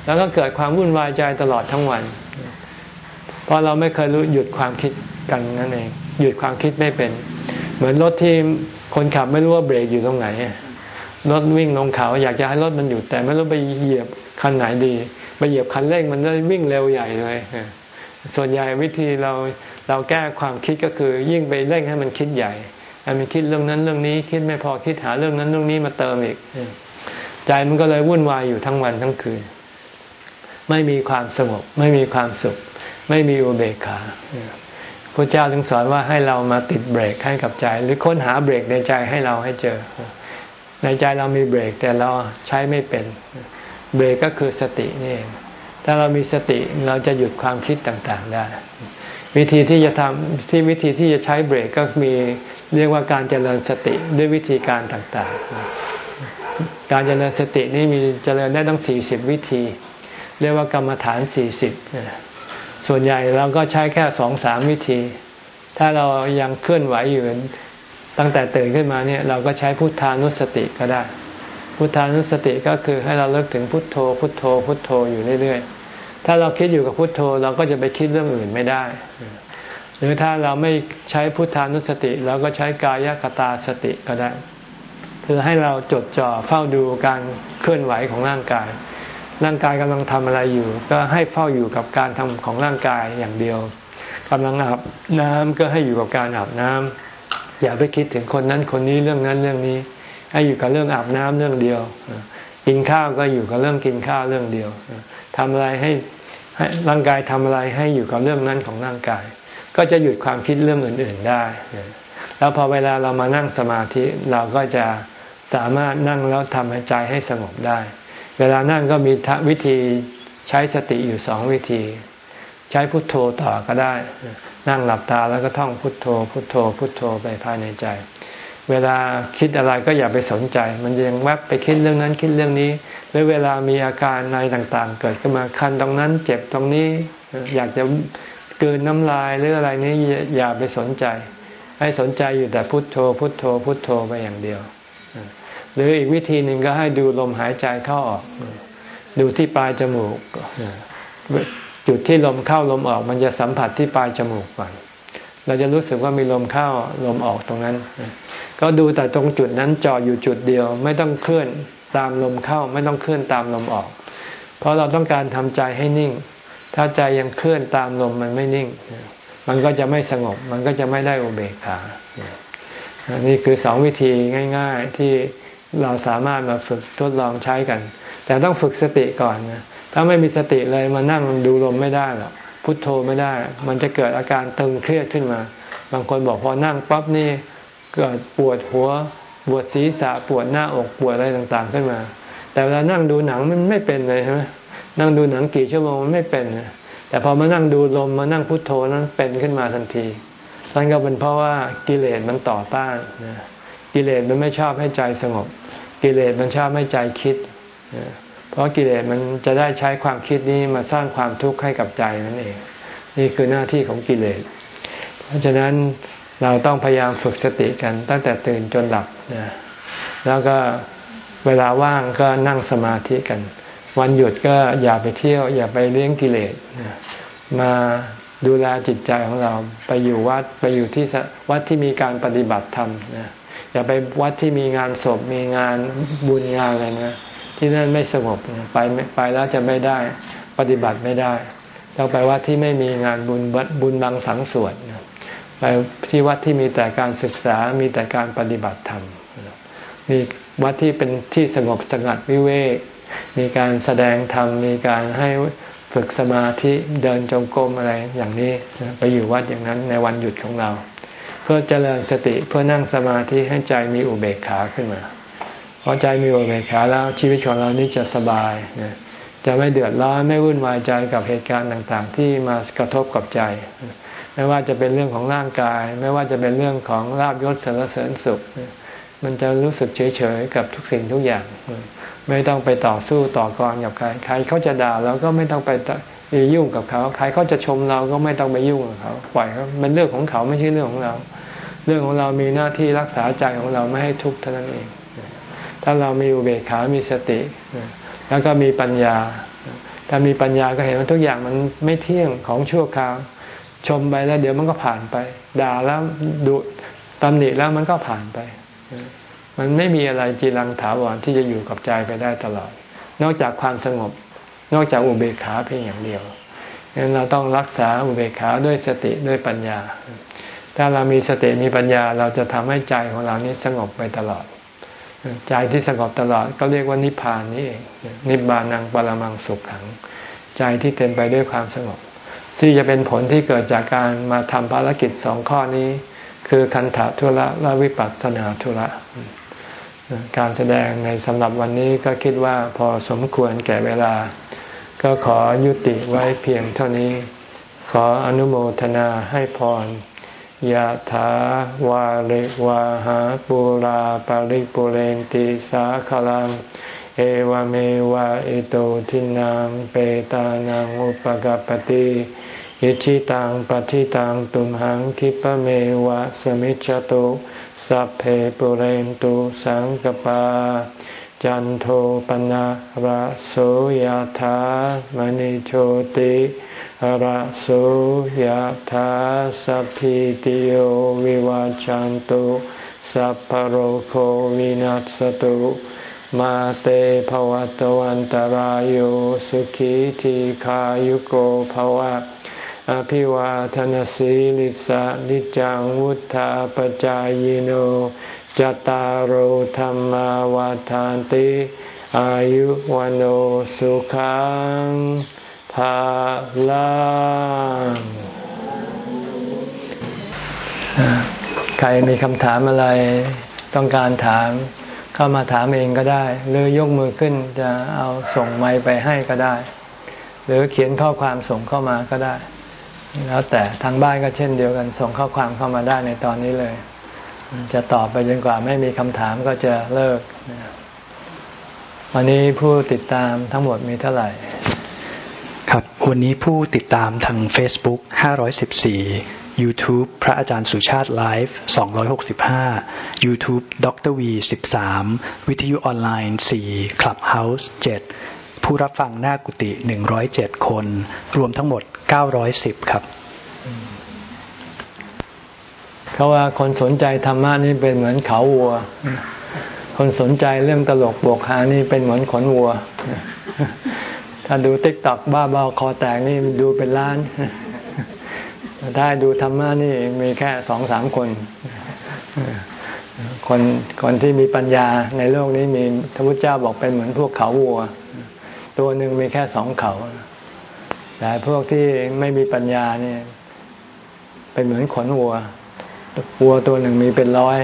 แล้วก็เกิดความวุ่นวายใจตลอดทั้งวัน เพราะเราไม่เคยรู้หยุดความคิดกันนั่นเอง หยุดความคิดไม่เป็น เหมือนรถที่คนขับไม่รู้ว่าเบรกอยู่ตรงไหน รถวิ่งลงเขา อยากจะให้รถมันหยุดแต่ไม่รู้ไปเหยียบคันไหนดี ไปเหยียบคันเร่งมันได้วิ่งเร็วใหญ่เลยส่วนใหญ่วิธีเรา เราแก้ความคิดก็คือยิ่งไปเร่งให้มันคิดใหญ่ให้มันคิดเรื่องนั้นเรื่องนี้คิดไม่พอคิดหาเรื่องนั้นเรื่องนี้มาเติมอีก ใจมันก็เลยวุ่นวายอยู่ทั้งวันทั้งคืน ไม่มีความสงบ ไม่มีความสุข ไม่มีอุเบกขาพระเจ้าถึงสอนว่าให้เรามาติดเบรกให้กับใจ หรือค้นหาเบรกในใจให้เราให้เจอ ในใจเรามีเบรกแต่เราใช้ไม่เป็น เบรกก็คือสตินี่เองถ้าเรามีสติเราจะหยุดความคิดต่างๆได้ วิธีที่จะทำที่วิธีที่จะใช้เบรกก็มีเรียกว่าการเจริญสติด้วยวิธีการต่างๆ การเจริญสตินี่มีเจริญได้ต้งสี่สิบวิธี เรียกว่ากรรมฐานสี่สิบส่วนใหญ่เราก็ใช้แค่สองสามวิธี ถ้าเรายังเคลื่อนไหวอยู่ตั้งแต่ตื่นขึ้นมาเนี่ยเราก็ใช้พุทธานุสติก็ได้ พุทธานุสติก็คือให้เราเลิกถึงพุทโธ พุทโธ พุทโธอยู่เรื่อยๆ ถ้าเราคิดอยู่กับพุทโธเราก็จะไปคิดเรื่องอื่นไม่ได้ หรือถ้าเราไม่ใช้พุทธานุสติเราก็ใช้กายกตาสติก็ได้ คือให้เราจดจ่อเฝ้าดูการเคลื่อนไหวของร่างกาย ร่างกายกำลังทำอะไรอยู่ ก็ให้เฝ้าอยู่กับการทำของร่างกายอย่างเดียวกำลังอาบน้ำก็ให้อยู่กับการอาบน้ำอย่าไปคิดถึงคนนั้นคนนี้เรื่องนั้นเรื่องนี้ ให้อยู่กับเรื่องอาบน้ำเรื่องเดียวกินข้าวก็อยู่กับเรื่องกินข้าวเรื่องเดียวทำอะไรให้ ร่างกายทำอะไรให้อยู่กับเรื่องนั้นของร่างกาย ก็จะหยุดความคิดเรื่องอื่น ๆได้ แล้วพอเวลาเรามานั่งสมาธิเราก็จะสามารถนั่งแล้วทำใจให้สงบได้ เวลานั่งก็มีวิธีใช้สติอยู่สองวิธี ใช้พุทโธต่อก็ได้ นั่งหลับตาแล้วก็ท่องพุทโธ พุทโธ พุทโธไปภายในใจ เวลาคิดอะไรก็อย่าไปสนใจ มันยังแวบไปคิดเรื่องนั้นคิดเรื่องนี้ หรือเวลามีอาการอะไรต่างๆ เกิดขึ้นมาคันตรงนั้นเจ็บตรงนี้ อยากจะเกินน้ำลายหรืออะไรนี้อย่าไปสนใจ ให้สนใจอยู่แต่พุทโธ พุทโธ พุทโธไปอย่างเดียว หรืออีกวิธีหนึ่งก็ให้ดูลมหายใจเข้าออก ดูที่ปลายจมูก จุดที่ลมเข้าลมออก มันจะสัมผัสที่ปลายจมูกก่อนเราจะรู้สึกว่ามีลมเข้าลมออกตรงนั้น ก็ดูแต่ตรงจุดนั้นจอดอยู่จุดเดียว ไม่ต้องเคลื่อน ตามลมเข้าไม่ต้องเคลื่อนตามลมออก เพราะเราต้องการทำใจให้นิ่ง ถ้าใจยังเคลื่อนตามลมมันไม่นิ่ง มันก็จะไม่สงบ มันก็จะไม่ได้อุเบกขานี่คือสองวิธีง่าย ๆที่เราสามารถมาฝึกทดลองใช้กัน แต่ต้องฝึกสติก่อนนะถ้าไม่มีสติเลยมานั่งดูลมไม่ได้หรอกพุทโธไม่ได้ มันจะเกิดอาการตึงเครียดขึ้นมา บางคนบอกพอนั่งปั๊บนี่เกิดปวดหัว ปวดศีรษะปวดหน้าอกปวดอะไรต่างๆ ขึ้นมา แต่เวลานั่งดูหนังมันไม่เป็นเลยใช่ไหมนั่งดูหนังกี่ชั่วโมงมันไม่เป็นแต่พอมานั่งดูลมมานั่งพุทโธนั้นเป็นขึ้นมาทันทีนั่นก็เป็นเพราะว่ากิเลสมันต่อต้านกิเลสมันไม่ชอบให้ใจสงบ กิเลสมันชอบให้ใจคิดเพราะกิเลสมันจะได้ใช้ความคิดนี้มาสร้างความทุกข์ให้กับใจนั่นเอง นี่คือหน้าที่ของกิเลส เพราะฉะนั้น เราต้องพยายามฝึกสติกัน ตั้งแต่ตื่นจนหลับนะแล้วก็เวลาว่างก็นั่งสมาธิกัน วันหยุดก็อย่าไปเที่ยว อย่าไปเลี้ยงกิเลสนะมาดูแลจิตใจของเราไปอยู่วัดไปอยู่ที่วัดที่มีการปฏิบัติธรรมนะอย่าไปวัดที่มีงานศพมีงานบุญงานอะไรนะที่นั่นไม่สงบไปไปแล้วจะไม่ได้ปฏิบัติไม่ได้ต้องไปวัดที่ไม่มีงานบุญบุญบังสังสวดนะ ไปที่วัดที่มีแต่การศึกษา มีแต่การปฏิบัติธรรม มีวัดที่เป็นที่สงบสงัดวิเวก มีการแสดงธรรม มีการให้ฝึกสมาธิ เดินจงกรมอะไรอย่างนี้ ไปอยู่วัดอย่างนั้นในวันหยุดของเรา เพื่อเจริญสติ เพื่อนั่งสมาธิให้ใจมีอุเบกขาขึ้นมา พอใจมีอุเบกขาแล้วชีวิตของเรานี่จะสบายจะไม่เดือดร้อนไม่วุ่นวายใจกับเหตุการณ์ต่าง ๆ ที่มากระทบกับใจ ไม่ว่าจะเป็นเรื่องของร่างกาย ไม่ว่าจะเป็นเรื่องของลาบยศสารเสริญสุข มันจะรู้สึกเฉยๆกับทุกสิ่งทุกอย่าง ไม่ต้องไปต่อสู้ต่อกรกับใครใครเขาจะด่าเราก็ไม่ต้องไปยุ่งกับเขา ใครเขาจะชมเราก็ไม่ต้องไปยุ่งกับเขาปล่อยเขาเป็นเรื่องของเขาไม่ใช่เรื่องของเรา เรื่องของเรามีหน้าที่รักษาใจของเราไม่ให้ทุกข์เท่านั้นเอง ถ้าเรามีอุเบกขามีสติ แล้วก็มีปัญญาถ้ามีปัญญาก็เห็นว่าทุกอย่างมันไม่เที่ยงของชั่วคราว ชมไปแล้วเดี๋ยวมันก็ผ่านไป ด่าแล้วดุตำหนิแล้วมันก็ผ่านไป มันไม่มีอะไรจีรังถาวรที่จะอยู่กับใจไปได้ตลอด นอกจากความสงบ นอกจากอุเบกขาเพียงอย่างเดียวงั้นเราต้องรักษาอุเบกขาด้วยสติด้วยปัญญา ถ้าเรามีสติมีปัญญาเราจะทำให้ใจของเรานี้สงบไปตลอด ใจที่สงบตลอดก็เรียกว่านิพพานนี่เอง นิบานังปรมังสุขขัง ใจที่เต็มไปด้วยความสงบ ที่จะเป็นผลที่เกิดจากการมาทำภารกิจสองข้อนี้ คือคันธทุระและวิปัสสนาทุระการแสดงในสำหรับวันนี้ก็คิดว่าพอสมควรแก่เวลา ก็ขอยุติไว้เพียงเท่านี้ ขออนุโมทนาให้พรยะถาวาริวาหาปุราปาริปุเรนติสาขลัง เอวเมวะอิโตทินังเปตานังอุปกปติ ยิชิตังปฏิตังตุมหังคิปะเมวะสมิจจตุสัพเพปุเรนตุสังกปา จันโทปนะระโสยธามณิโชติระโสยธาสัพพิติโยวิวาจันตุสัพพโรโควินัสตุมาเตภวัตวันตารโยสุขีทีขายุโกภวะ อภิวาทนสีลิสะนิจังวุธาปจายโนจตารโหธรรมวาทานติ อายุวันโอสุขังภาลังใครมีคำถามอะไรต้องการถาม เข้ามาถามเองก็ได้ หรือยกมือขึ้นจะเอาส่งไมไปให้ก็ได้ หรือเขียนข้อความส่งเข้ามาก็ได้ แล้วแต่ทางบ้านก็เช่นเดียวกันส่งข้อความเข้ามาได้ในตอนนี้เลย จะตอบไปจนกว่าไม่มีคำถามก็จะเลิก วันนี้ผู้ติดตามทั้งหมดมีเท่าไหร่ ครับ วันนี้ผู้ติดตามทาง Facebook 514 YouTube พระอาจารย์สุชาติไลฟ์265 YouTube ดร V 13 วิทยุออนไลน์ 4 Clubhouse 7 ผู้รับฟังหน้ากุฏิ107คน รวมทั้งหมด910ครับเขาว่าคนสนใจธรรมะนี่เป็นเหมือนเขาวัว คนสนใจเรื่องตลกบวกหานี่เป็นเหมือนขนวัว ถ้าดูติ๊กต็อกบ้าบาคอแตกนี่ดูเป็นล้านถ้าดูธรรมะนี่มีแค่สองสามคน คนคนที่มีปัญญาในโลกนี้มีพระพุทธเจ้าบอกเป็นเหมือนพวกเขาวัว ตัวหนึ่งมีแค่สองเขา แต่พวกที่ไม่มีปัญญาเนี่ยเป็นเหมือนขนวัว วัวตัวหนึ่งมีเป็นร้อย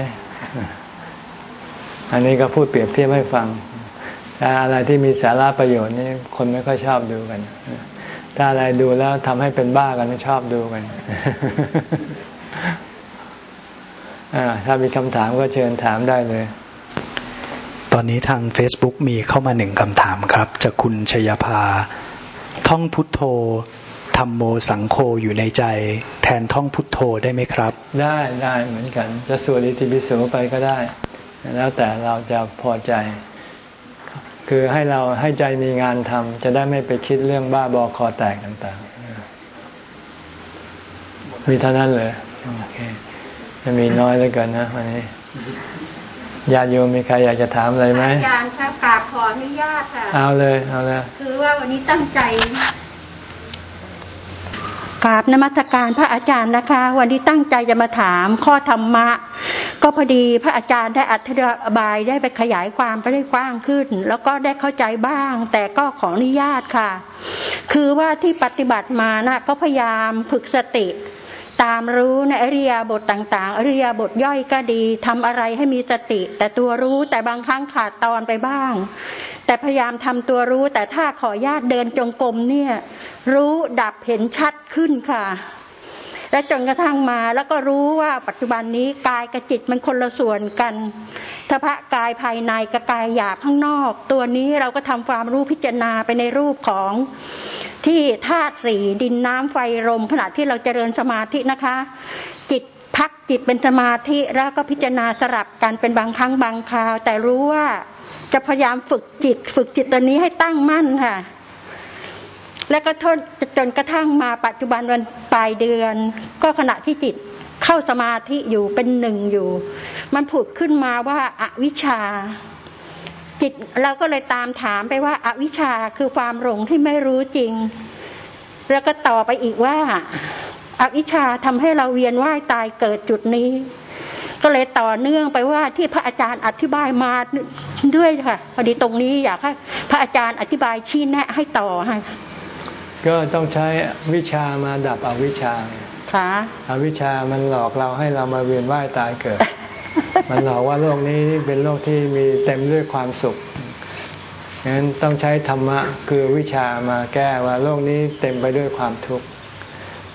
อันนี้ก็พูดเปรียบเทียบให้ฟังถ้าอะไรที่มีสาระประโยชน์นี่คนไม่ค่อยชอบดูกัน ถ้าอะไรดูแล้วทำให้เป็นบ้ากันไม่ชอบดูกันถ้ามีคำถามก็เชิญถามได้เลย ตอนนี้ทาง Facebook มีเข้ามาหนึ่งคำถามครับ จากคุณชยภา ท่องพุทโธธรรมโมสังโฆอยู่ในใจ แทนท่องพุทโธได้ไหมครับ ได้ได้เหมือนกัน จะสวดอิติปิโสไปก็ได้ แล้วแต่เราจะพอใจ คือให้เราให้ใจมีงานทำจะได้ไม่ไปคิดเรื่องบ้าบอคอแตกต่างๆ มีเท่านั้นเลยโอเคจะมีน้อยเหลือเกินนะวันนี้ ญาติโยมมีใครอยากจะถามอะไรไหมอาจารย์ครับกราบขออนุญาตค่ะ เอาเลยเอาเลยคือว่าวันนี้ตั้งใจกราบนมัสการพระอาจารย์นะคะ วันนี้ตั้งใจจะมาถามข้อธรรมะ ก็พอดีพระอาจารย์ได้อธิบายได้ไปขยายความไปได้กว้างขึ้น แล้วก็ได้เข้าใจบ้าง แต่ก็ขออนุญาตค่ะ คือว่าที่ปฏิบัติมานะก็พยายามฝึกสติ ตามรู้ในอริยาบทต่าง ๆ อริยาบทย่อยก็ดีทำอะไรให้มีสติ แต่ตัวรู้แต่บางครั้งขาดตอนไปบ้าง แต่พยายามทำตัวรู้แต่ถ้าขอญาตเดินจงกรมเนี่ย รู้ดับเห็นชัดขึ้นค่ะ และจนกระทั่งมาแล้วก็รู้ว่าปัจจุบันนี้กายกับจิตมันคนละส่วนกันถ้าพะกายภายในกับกายหยาบข้างนอก ตัวนี้เราก็ทำความรู้พิจารณาไปในรูปของที่ธาตุสีดินน้ำไฟลมขณะที่เราเจริญสมาธินะคะ จิตพักจิตเป็นสมาธิแล้วก็พิจารณาสลับกันเป็นบางครั้งบางคราว แต่รู้ว่าจะพยายามฝึกจิต ฝึกจิตตัวนี้ให้ตั้งมั่นค่ะ และก็ทนจนกระทั่งมาปัจจุบันวันปลายเดือน ก็ขณะที่จิตเข้าสมาธิอยู่เป็นหนึ่งอยู่ มันผุดขึ้นมาว่าอาวิชชา จิตเราก็เลยตามถามไปว่าอาวิชชาคือความหลงที่ไม่รู้จริง แล้วก็ต่อไปอีกว่าอาวิชชาทำให้เราเวียนว่ายตายเกิดจุดนี้ ก็เลยต่อเนื่องไปว่าที่พระอาจารย์อธิบายมาด้วยค่ะพอดีตรงนี้อยากให้พระอาจารย์อธิบายชี้แนะให้ต่อค่ะ ก็ต้องใช้วิชามาดับอวิชาค่ะอวิชามันหลอกเราให้เรามาเวียนว่ายตายเกิด มันหลอกว่าโลกนี้เป็นโลกที่มีเต็มด้วยความสุขงั้นต้องใช้ธรรมะคือวิชามาแก้ว่าโลกนี้เต็มไปด้วยความทุกข์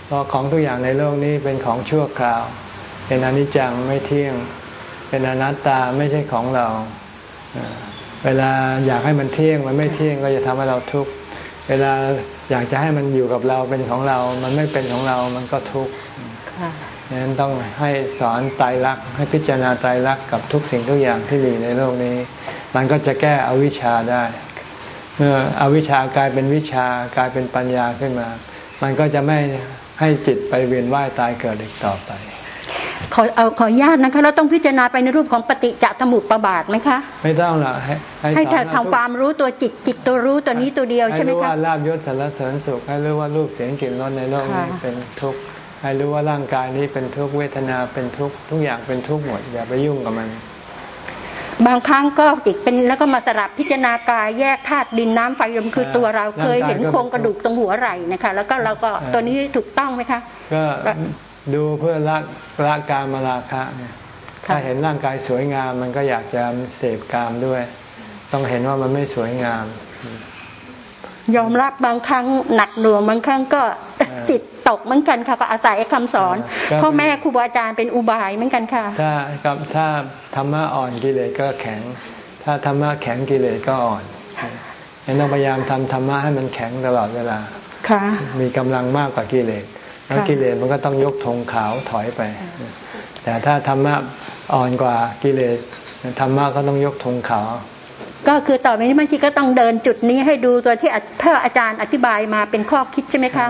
เพราะของทุกอย่างในโลกนี้เป็นของชั่วคราว เป็นอนิจจังไม่เที่ยง เป็นอนัตตาไม่ใช่ของเรา เวลาอยากให้มันเที่ยงมันไม่เที่ยงก็จะทำให้เราทุกข์ เวลาอยากจะให้มันอยู่กับเราเป็นของเรา มันไม่เป็นของเรา มันก็ทุกข์ดังนั้นต้องให้สอนไตรลักษณ์ให้พิจารณาไตรลักษณ์กับทุกสิ่งทุกอย่างที่มีในโลกนี้ มันก็จะแก้อวิชชาได้ เมื่ออวิชชากลายเป็นวิชากลายเป็นปัญญาขึ้นมา มันก็จะไม่ให้จิตไปเวียนว่ายตายเกิดอีกต่อไป ขอเอาขอญาตนะคะ เราต้องพิจารณาไปในรูปของปฏิจจสมุปบาทไหมคะ ไม่ต้องหรอกให้ให้ทำความรู้ตัวจิตจิตตัวรู้ตัวนี้ตัวเดียวใช่ไหมคะให้รู้ว่าลาบยศสารเสริญสุขให้รู้ว่ารูปเสียงกลิ่นรสในโลกนี้เป็นทุกข์ให้รู้ว่าร่างกายนี้เป็นทุกข์เวทนาเป็นทุกข์ทุกอย่างเป็นทุกข์หมด อย่าไปยุ่งกับมันบางครั้งก็จิตเป็นแล้วก็มาสลับพิจารณากายแยกธาตุดินน้ำไฟลมคือตัวเราเคยเห็นโครงกระดูกตรงหัวไหล่นะคะ แล้วก็เราก็ตัวนี้ถูกต้องไหมคะก็ ดูเพื่อละละกามราคะเนี่ยถ้าเห็นร่างกายสวยงาม มันก็อยากจะเสพกามด้วย ต้องเห็นว่ามันไม่สวยงาม ยอมรับบางครั้งหนักหน่วงบางครั้งก็จิตตกเหมือนกันค่ะก็อาศัยคำสอนพ่อแม่ครูบาอาจารย์เป็นอุบายเหมือนกันค่ะ ถ้ากับถ้าธรรมะอ่อนกิเลสก็แข็ง ถ้าธรรมะแข็งกิเลสก็อ่อนยังต้องพยายามทำธรรมะให้มันแข็งตลอดเวลาค่ะมีกำลังมากกว่ากิเลส แล้วกิเลสมันก็ต้องยกธงขาวถอยไป แต่ถ้าธรรมะอ่อนกว่ากิเลสธรรมะก็ต้องยกธงขาว ก็คือต่อไปนี้บางทีก็ต้องเดินจุดนี้ให้ดูตัวที่พระอาจารย์อธิบายมาเป็นข้อคิดใช่ไหมคะ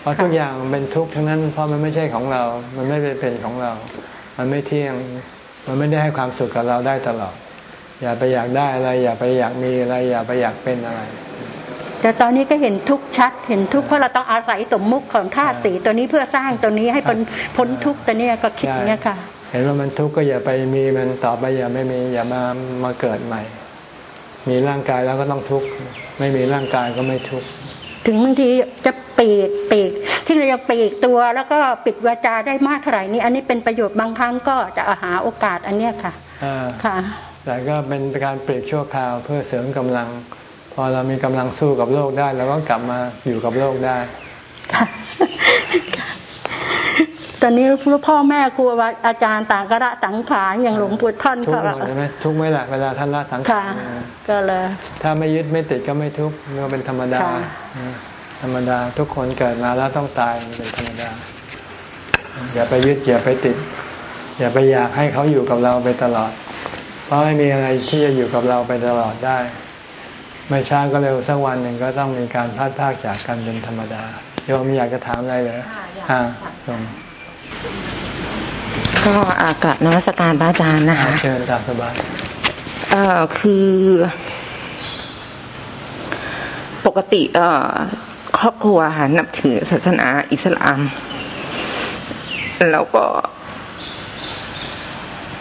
เพราะทุกอย่างเป็นทุกข์ทั้งนั้นเพราะมันไม่ใช่ของเรา มันไม่เป็นของเรา มันไม่เที่ยง มันไม่ได้ให้ความสุขกับเราได้ตลอด อย่าไปอยากได้อะไร อย่าไปอยากมีอะไร อย่าไปอยากเป็นอะไร แต่ตอนนี้ก็เห็นทุกชัด เห็นทุกเพราะเราต้องอาศัยสมมุติของธาตุสีตัวนี้เพื่อสร้างตัวนี้ให้พ้นพ้นทุกตัวนี้ก็คิดเนี้ยค่ะ เห็นว่ามันทุกข์ก็อย่าไปมีมันต่อไปอย่าไม่มีอย่ามามาเกิดใหม่ มีร่างกายแล้วก็ต้องทุกข์ไม่มีร่างกายก็ไม่ทุกข์ถึงบางทีจะปีกปีก ที่เราจะปีกตัวแล้วก็ปิดวาจาได้มากเท่าไหร่นี่อันนี้เป็นประโยชน์บางครั้งก็จะหาโอกาสอันเนี้ยค่ะค่ะแต่ก็เป็นการเปรียบชั่วคราวเพื่อเสริมกำลัง พอเรามีกำลังสู้กับโลกได้เราก็กลับมาอยู่กับโลกได้ตอนนี้พ่อแม่ครูอาจารย์ต่างกระสังขารอย่างหลวงปู่ท่านเขาใช่ไหมทุกไหมล่ะเวลาท่านละสังขารก็เลยถ้าไม่ยึดไม่ติดก็ไม่ทุกข์ก็เป็นธรรมดา ธรรมดาทุกคนเกิดมาแล้วต้องตายเป็นธรรมดา อย่าไปยึดอย่าไปติด อย่าไปอยากให้เขาอยู่กับเราไปตลอด เพราะไม่มีอะไรที่จะอยู่กับเราไปตลอดได้ ไม่ช้าก็เร็วสักวันหนึ่งก็ต้องมีการพัดพากจากกันเป็นธรรมดาโยมอยากจะถามอะไรเลยอ่าโยมก็อากาศนวัตการพระอาจารย์นะคะเชิญตามสบายเอ่อคือ ปกติ เอ่อ ครอบครัวค่ะนับถือศาสนาอิสลาม แล้วก็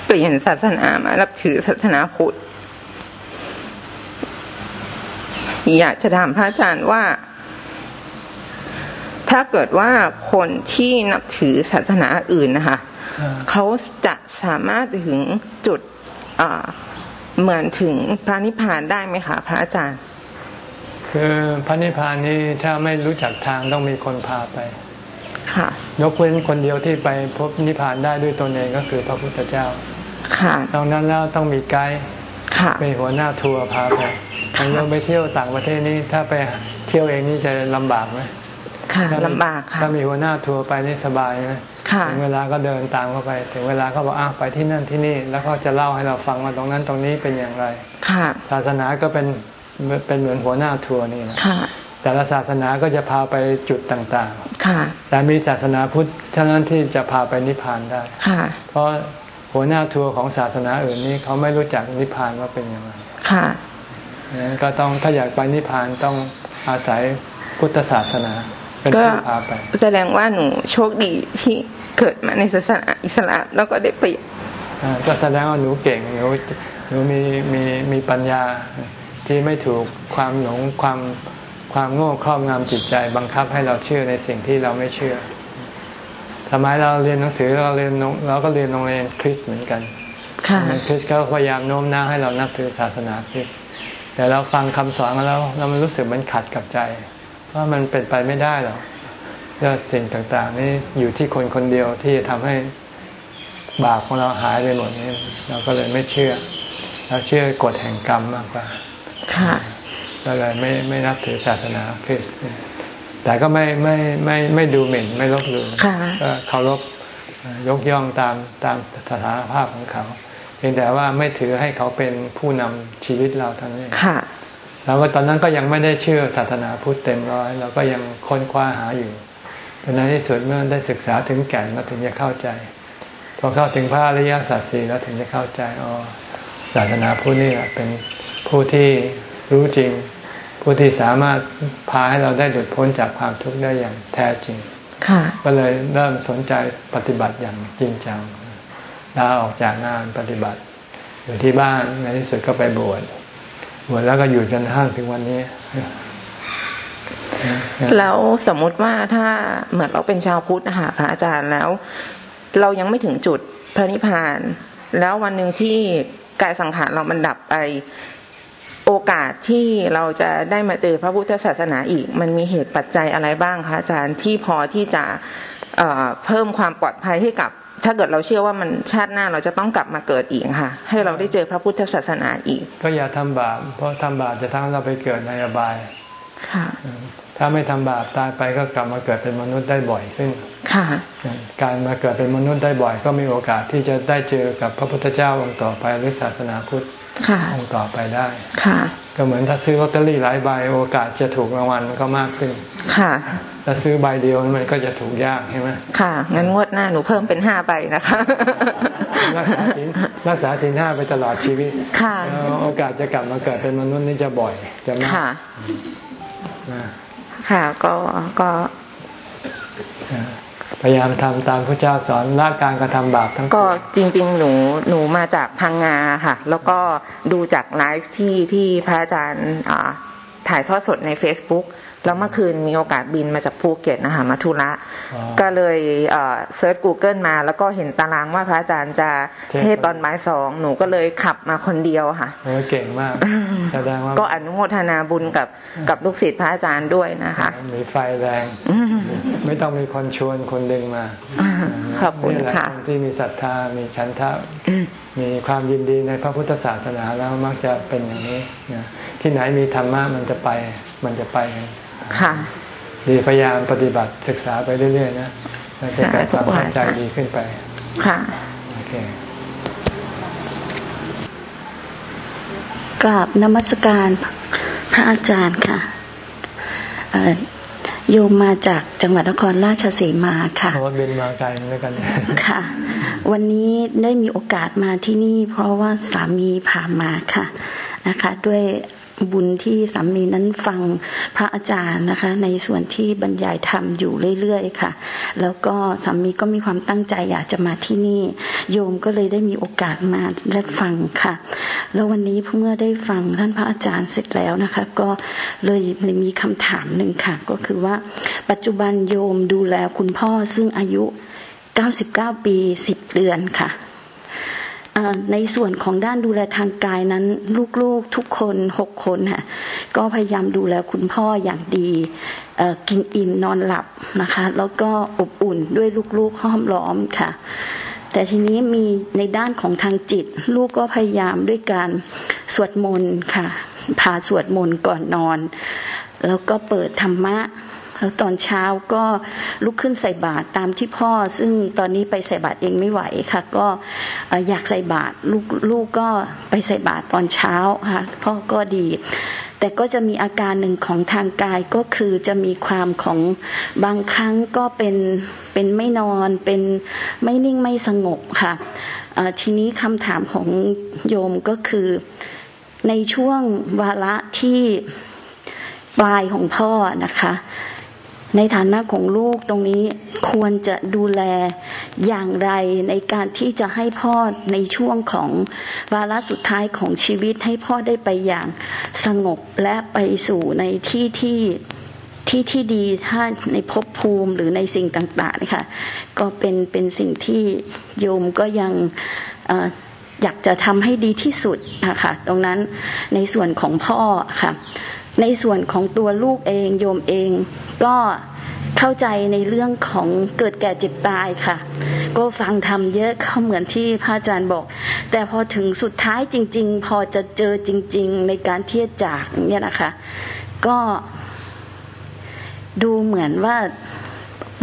เปลี่ยนศาสนามารับถือศาสนาพุทธ อยากจะถามพระอาจารย์ว่า ถ้าเกิดว่าคนที่นับถือศาสนาอื่นนะคะเขาจะสามารถถึงจุดเหมือนถึงพระนิพพานได้ไหมคะพระอาจารย์ คือพระนิพพานนี้ถ้าไม่รู้จักทางต้องมีคนพาไปค่ะยกเว้นคนเดียวที่ไปพบนิพพานได้ด้วยตนเองก็คือพระพุทธเจ้า ค่ะตรงนั้นแล้วต้องมีไกด์เป็นหัวหน้าทัวร์พาไป ถ้าเราไปเที่ยวต่างประเทศนี้ถ้าไปเที่ยวเองนี่จะลำบากไหมค่ะลำบากค่ะถ้ามีหัวหน้าทัวร์ไปนี่สบายไหมถึงเวลาก็เดินตามเข้าไป ถึงเวลาเขาบอกอ้าวไปที่นั่นที่นี่ แล้วก็จะเล่าให้เราฟังว่าตรงนั้นตรงนี้เป็นอย่างไร ค่ะ ศาสนาก็เป็นเป็นเหมือนหัวหน้าทัวร์นี่นะค่ะแต่ละศาสนาก็จะพาไปจุดต่างๆ ค่ะ แต่มีศาสนาพุทธเท่านั้นที่จะพาไปนิพพานได้ ค่ะ เพราะหัวหน้าทัวร์ของศาสนาอื่นนี้เขาไม่รู้จักนิพพานว่าเป็นยังไง ค่ะ ก็ต้องถ้าอยากไปนิพพานต้องอาศัยพุทธศาสนาก็แสดงว่าหนูโชคดีที่เกิดมาในศาสนาอิสลามแล้วก็ได้ไปก็แสดงว่าหนูเก่งหนูหนูมีมีมีปัญญาที่ไม่ถูกความหลงความความโง่ครอบงำจิตใจ บังคับให้เราเชื่อในสิ่งที่เราไม่เชื่อสมัยเราเรียนหนังสือเราเรียนเราก็เรียนโรงเรียนคริสต์เหมือนกันคริสต์ก็พยายามโน้มน้าวให้เรานับถือศาสนาคริสต์ แต่เราฟังคำสอนแล้วเรามันรู้สึกมันขัดกับใจว่ามันเป็นไปไม่ได้หรอกเรื่องสิ่งต่างๆ นี่อยู่ที่คนคนเดียวที่จะทำให้บาปของเราหายไปหมดนี้เราก็เลยไม่เชื่อ เราเชื่อกฎแห่งกรรมมากกว่าค่ะก็เลยไม่ไม่นับถือศาสนาคริสต์แต่ก็ไม่ไม่ไม่ไม่ดูหมิ่นไม่ลบหลู่ก็เคารพยกย่องตามตามสถานภาพของเขาเพียงแต่ว่าไม่ถือให้เขาเป็นผู้นำชีวิตเราทั้งนี้ค่ะเราก็ตอนนั้นก็ยังไม่ได้เชื่อศาสนาพุทธเต็มร้อยเราก็ยังค้นคว้าหาอยู่แต่ในที่สุดเมื่อได้ศึกษาถึงแก่นเราถึงจะเข้าใจ พอเข้าถึงพระอริยสัจสี่แล้วถึงจะเข้าใจอ๋อศาสนาพุทธนี่แหละเป็นผู้ที่รู้จริง ผู้ที่สามารถพาให้เราได้หลุดพ้นจากความทุกข์ได้อย่างแท้จริงก็เลยเริ่มสนใจปฏิบัติอย่างจริงจัง ลาออกจากงานปฏิบัติ อยู่ที่บ้านในที่สุดก็ไปบวชบวชแล้วก็อยู่จนห้างถึงวันนี้แล้วสมมุติว่าถ้าเหมือนเราเป็นชาวพุทธนะคะพระอาจารย์แล้ว เรายังไม่ถึงจุดพระนิพพาน แล้ววันหนึ่งที่กายสังขารเรามันดับไปโอกาสที่เราจะได้มาเจอพระพุทธศาสนาอีก มันมีเหตุปัจจัยอะไรบ้างคะอาจารย์ที่พอที่จะเพิ่มความปลอดภัยให้กับ ถ้าเกิดเราเชื่อว่ามันชาติหน้าเราจะต้องกลับมาเกิดอีกค่ะ ให้เราได้เจอพระพุทธศาสนาอีก ก็อย่าทำบาปเพราะทำบาปจะทำให้เราไปเกิดในอบายค่ะ ถ้าไม่ทำบาปตายไปก็กลับมาเกิดเป็นมนุษย์ได้บ่อยขึ้นค่ะ การมาเกิดเป็นมนุษย์ได้บ่อย ก็มีโอกาสที่จะได้เจอกับพระพุทธเจ้าองค์ต่อไปหรือศาสนาพุทธ องค์ต่อไปได้ค่ะ ก็เหมือนถ้าซื้อลอตเตอรี่หลายใบโอกาสจะถูกรางวัลก็มากขึ้น ค่ะถ้าซื้อใบเดียวมันก็จะถูกยากใช่ไหมค่ะ งั้นงวดหน้าหนูเพิ่มเป็นห้าใบนะคะรักษาสินรักษาสินห้าไปตลอดชีวิต ค่ะโอกาสจะกลับมาเกิดเป็นมนุษย์นี่จะบ่อยจะมากค่ะค่ะก็ก็ พยายามทำตามพระเจ้าสอนละการกระทำบาปทั้งก็จริง ๆ หนูหนูมาจากพังงาค่ะ แล้วก็ดูจากไลฟ์ที่ที่พระอาจารย์ถ่ายทอดสดใน Facebook แล้วเมื่อคืนมีโอกาสบินมาจากภูเก็ตนะคะมาทุระก็เลยเซิร์ช Google มา แล้วก็เห็นตารางว่าพระอาจารย์จะเทศน์ตอนบ่ายสองหนูก็เลยขับมาคนเดียวค่ะเก่งมากแสดงว่าก็อนุโมทนาบุญกับกับลูกศิษย์พระอาจารย์ด้วยนะคะ มีไฟแรง ไม่ต้องมีคนชวนคนดึงมาขอบคุณค่ะที่มีศรัทธามีฉันทะมีความยินดีในพระพุทธศาสนาแล้วมักจะเป็นอย่างนี้ที่ไหนมีธรรมะมันจะไปมันจะไป ค่ะดีพยายามปฏิบัติศึกษาไปเรื่อยๆนะจะเกิดความเข้าใจดีขึ้นไป ค่ะโอเคกราบนมัสการพระอาจารย์ค่ะโยมมาจากจังหวัดนครราชสีมาค่ะโอ้บินมาไกลด้วยกันค่ะ วันนี้ได้มีโอกาสมาที่นี่ เพราะว่าสามีพามาค่ะนะคะ ด้วย บุญที่สามีนั้นฟังพระอาจารย์นะคะ ในส่วนที่บรรยายธรรมอยู่เรื่อยๆค่ะ แล้วก็สามีก็มีความตั้งใจอยากจะมาที่นี่ โยมก็เลยได้มีโอกาสมาและฟังค่ะ แล้ววันนี้เมื่อได้ฟังท่านพระอาจารย์เสร็จแล้วนะคะ ก็เลยมีคำถามหนึ่งค่ะ ก็คือว่า ปัจจุบันโยมดูแลคุณพ่อซึ่งอายุ 99 ปี 10 เดือนค่ะ ในส่วนของด้านดูแลทางกายนั้น ลูกๆทุกคนหกคนค่ะก็พยายามดูแลคุณพ่ออย่างดีกินอิ่มนอนหลับนะคะ แล้วก็อบอุ่นด้วยลูกๆห้อมล้อมค่ะ แต่ทีนี้มีในด้านของทางจิต ลูกก็พยายามด้วยการสวดมนต์ค่ะพาสวดมนต์ก่อนนอน แล้วก็เปิดธรรมะ แล้วตอนเช้าก็ลุกขึ้นใส่บาตรตามที่พ่อ ซึ่งตอนนี้ไปใส่บาตรเองไม่ไหวค่ะ ก็อยากใส่บาตรลูกลูกก็ไปใส่บาตรตอนเช้าค่ะพ่อก็ดี แต่ก็จะมีอาการหนึ่งของทางกายก็คือจะมีความของบางครั้งก็เป็นเป็นไม่นอนเป็นไม่นิ่งไม่สงบค่ะทีนี้คำถามของโยมก็คือในช่วงวาระที่ปลายของพ่อนะคะ ในฐานะของลูกตรงนี้ควรจะดูแลอย่างไรในการที่จะให้พ่อในช่วงของวาระสุดท้ายของชีวิตให้พ่อได้ไปอย่างสงบและไปสู่ในที่ที่ที่ที่ดีถ้าในภพภูมิหรือในสิ่งต่างๆนะคะก็เป็นเป็นสิ่งที่โยมก็ยังอยากจะทำให้ดีที่สุดนะคะตรงนั้นในส่วนของพ่อค่ะ ในส่วนของตัวลูกเองโยมเอง ก็เข้าใจในเรื่องของเกิดแก่เจ็บตายค่ะ ก็ฟังทำเยอะเข้าเหมือนที่พระอาจารย์บอก แต่พอถึงสุดท้ายจริง ๆ พอจะเจอจริง ๆ ในการเทียบจากเนี่ยนะคะ ก็ดูเหมือนว่า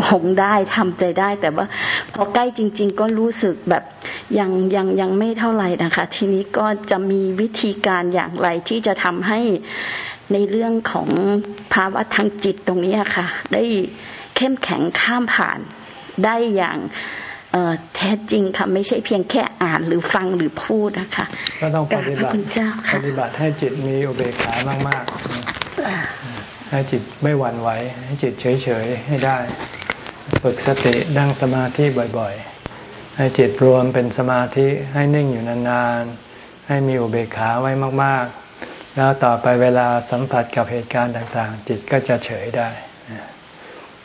ผมได้ทำใจได้ แต่ว่าพอใกล้จริง ๆ ก็รู้สึกแบบยังยังยังไม่เท่าไหร่นะคะ ทีนี้ก็จะมีวิธีการอย่างไรที่จะทำให้ ในเรื่องของภาวะทางจิตตรงนี้ค่ะ ได้เข้มแข็งข้ามผ่านได้อย่างแท้จริงค่ะไม่ใช่เพียงแค่อ่านหรือฟังหรือพูดนะคะก็ต้องปฏิบัติปฏิบัติให้จิตมีอุเบกขามากๆให้จิตไม่หวั่นไหวให้จิตเฉยๆให้ได้ ฝึกสติดั่งสมาธิบ่อยๆ ให้จิตรวมเป็นสมาธิให้นิ่งอยู่นานๆ ให้มีอุเบกขาไว้มากๆ แล้วต่อไปเวลาสัมผัสกับเหตุการณ์ต่างๆ จิตก็จะเฉยได้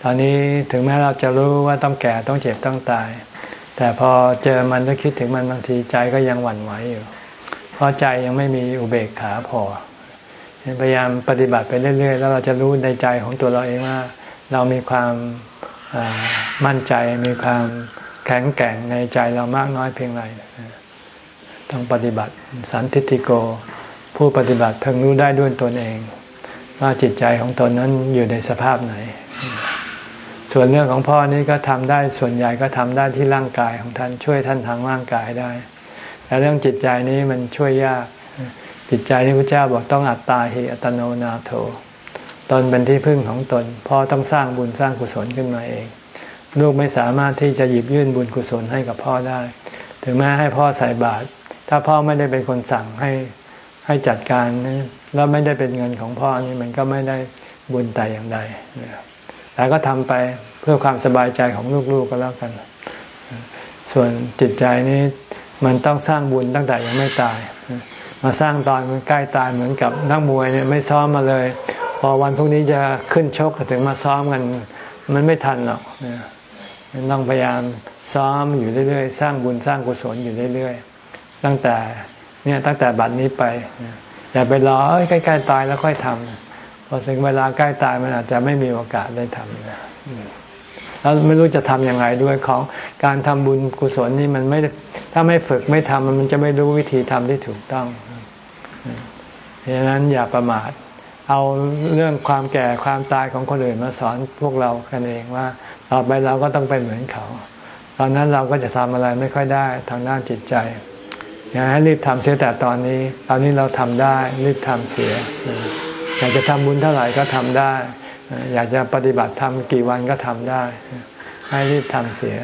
ตอนนี้ถึงแม้เราจะรู้ว่าต้องแก่ต้องเจ็บต้องตาย แต่พอเจอมันก็คิดถึงมันบางทีใจก็ยังหวั่นไหวอยู่ เพราะใจยังไม่มีอุเบกขาพอ พยายามปฏิบัติไปเรื่อย ๆ แล้วเราจะรู้ในใจของตัวเราเองว่า เรามีความมั่นใจมีความแข็งแกร่งในใจเรามากน้อยเพียงไรต้องปฏิบัติสันทิติโก ผู้ปฏิบัติเพิ่งรู้ได้ด้วยตนเองว่าจิตใจของตนนั้นอยู่ในสภาพไหน ส่วนเรื่องของพ่อนี้ก็ทำได้ส่วนใหญ่ก็ทำได้ที่ร่างกายของท่านช่วยท่านทางร่างกายได้ แต่เรื่องจิตใจนี้มันช่วยยาก จิตใจที่พระเจ้าบอกต้องอัตตาหิอัตโนนาโถตนเป็นที่พึ่งของตนพ่อต้องสร้างบุญสร้างกุศลขึ้นมาเอง ลูกไม่สามารถที่จะหยิบยื่นบุญกุศลให้กับพ่อได้ ถึงแม้ให้พ่อใส่บาตรถ้าพ่อไม่ได้เป็นคนสั่งให้ ให้จัดการแล้วไม่ได้เป็นเงินของพ่อนี่มันก็ไม่ได้บุญแต่อย่างใดแต่ก็ทำไปเพื่อความสบายใจของลูกๆก็แล้วกัน ส่วนจิตใจนี้มันต้องสร้างบุญตั้งแต่ยังไม่ตาย มาสร้างตอนมันใกล้ตายเหมือนกับนักมวยเนี่ยไม่ซ้อมมาเลย พอวันพรุ่งนี้จะขึ้นชกถึงมาซ้อมกัน มันไม่ทันหรอกต้องพยายามซ้อมอยู่เรื่อยๆ สร้างบุญสร้างกุศลอยู่เรื่อยๆ ตั้งแต่ เนี่ยตั้งแต่บัดนี้ไปอย่าไปรออ้ใกล้ๆตายแล้วค่อยทำพอถึงเวลาใกล้ตายมันอาจจะไม่มีโอกาสได้ทำนะแล้วไม่รู้จะทํำยังไงด้วยของการทำบุญกุศลนี่มันไม่ถ้าไม่ฝึกไม่ทำมันจะไม่รู้วิธีทำที่ถูกต้องเพราะฉะนั้นอย่าประมาท เอาเรื่องความแก่ความตายของคนอื่นมาสอนพวกเรากันเองว่า ต่อไปเราก็ต้องเป็นเหมือนเขา ตอนนั้นเราก็จะทำอะไรไม่ค่อยได้ทางด้านจิตใจ อยากให้รีบทำเสียแต่ตอนนี้ ตอนนี้เราทำได้รีบทำเสีย อยากจะทำบุญเท่าไหร่ก็ทำได้ อยากจะปฏิบัติทำกี่วันก็ทำได้ ให้รีบทำเสีย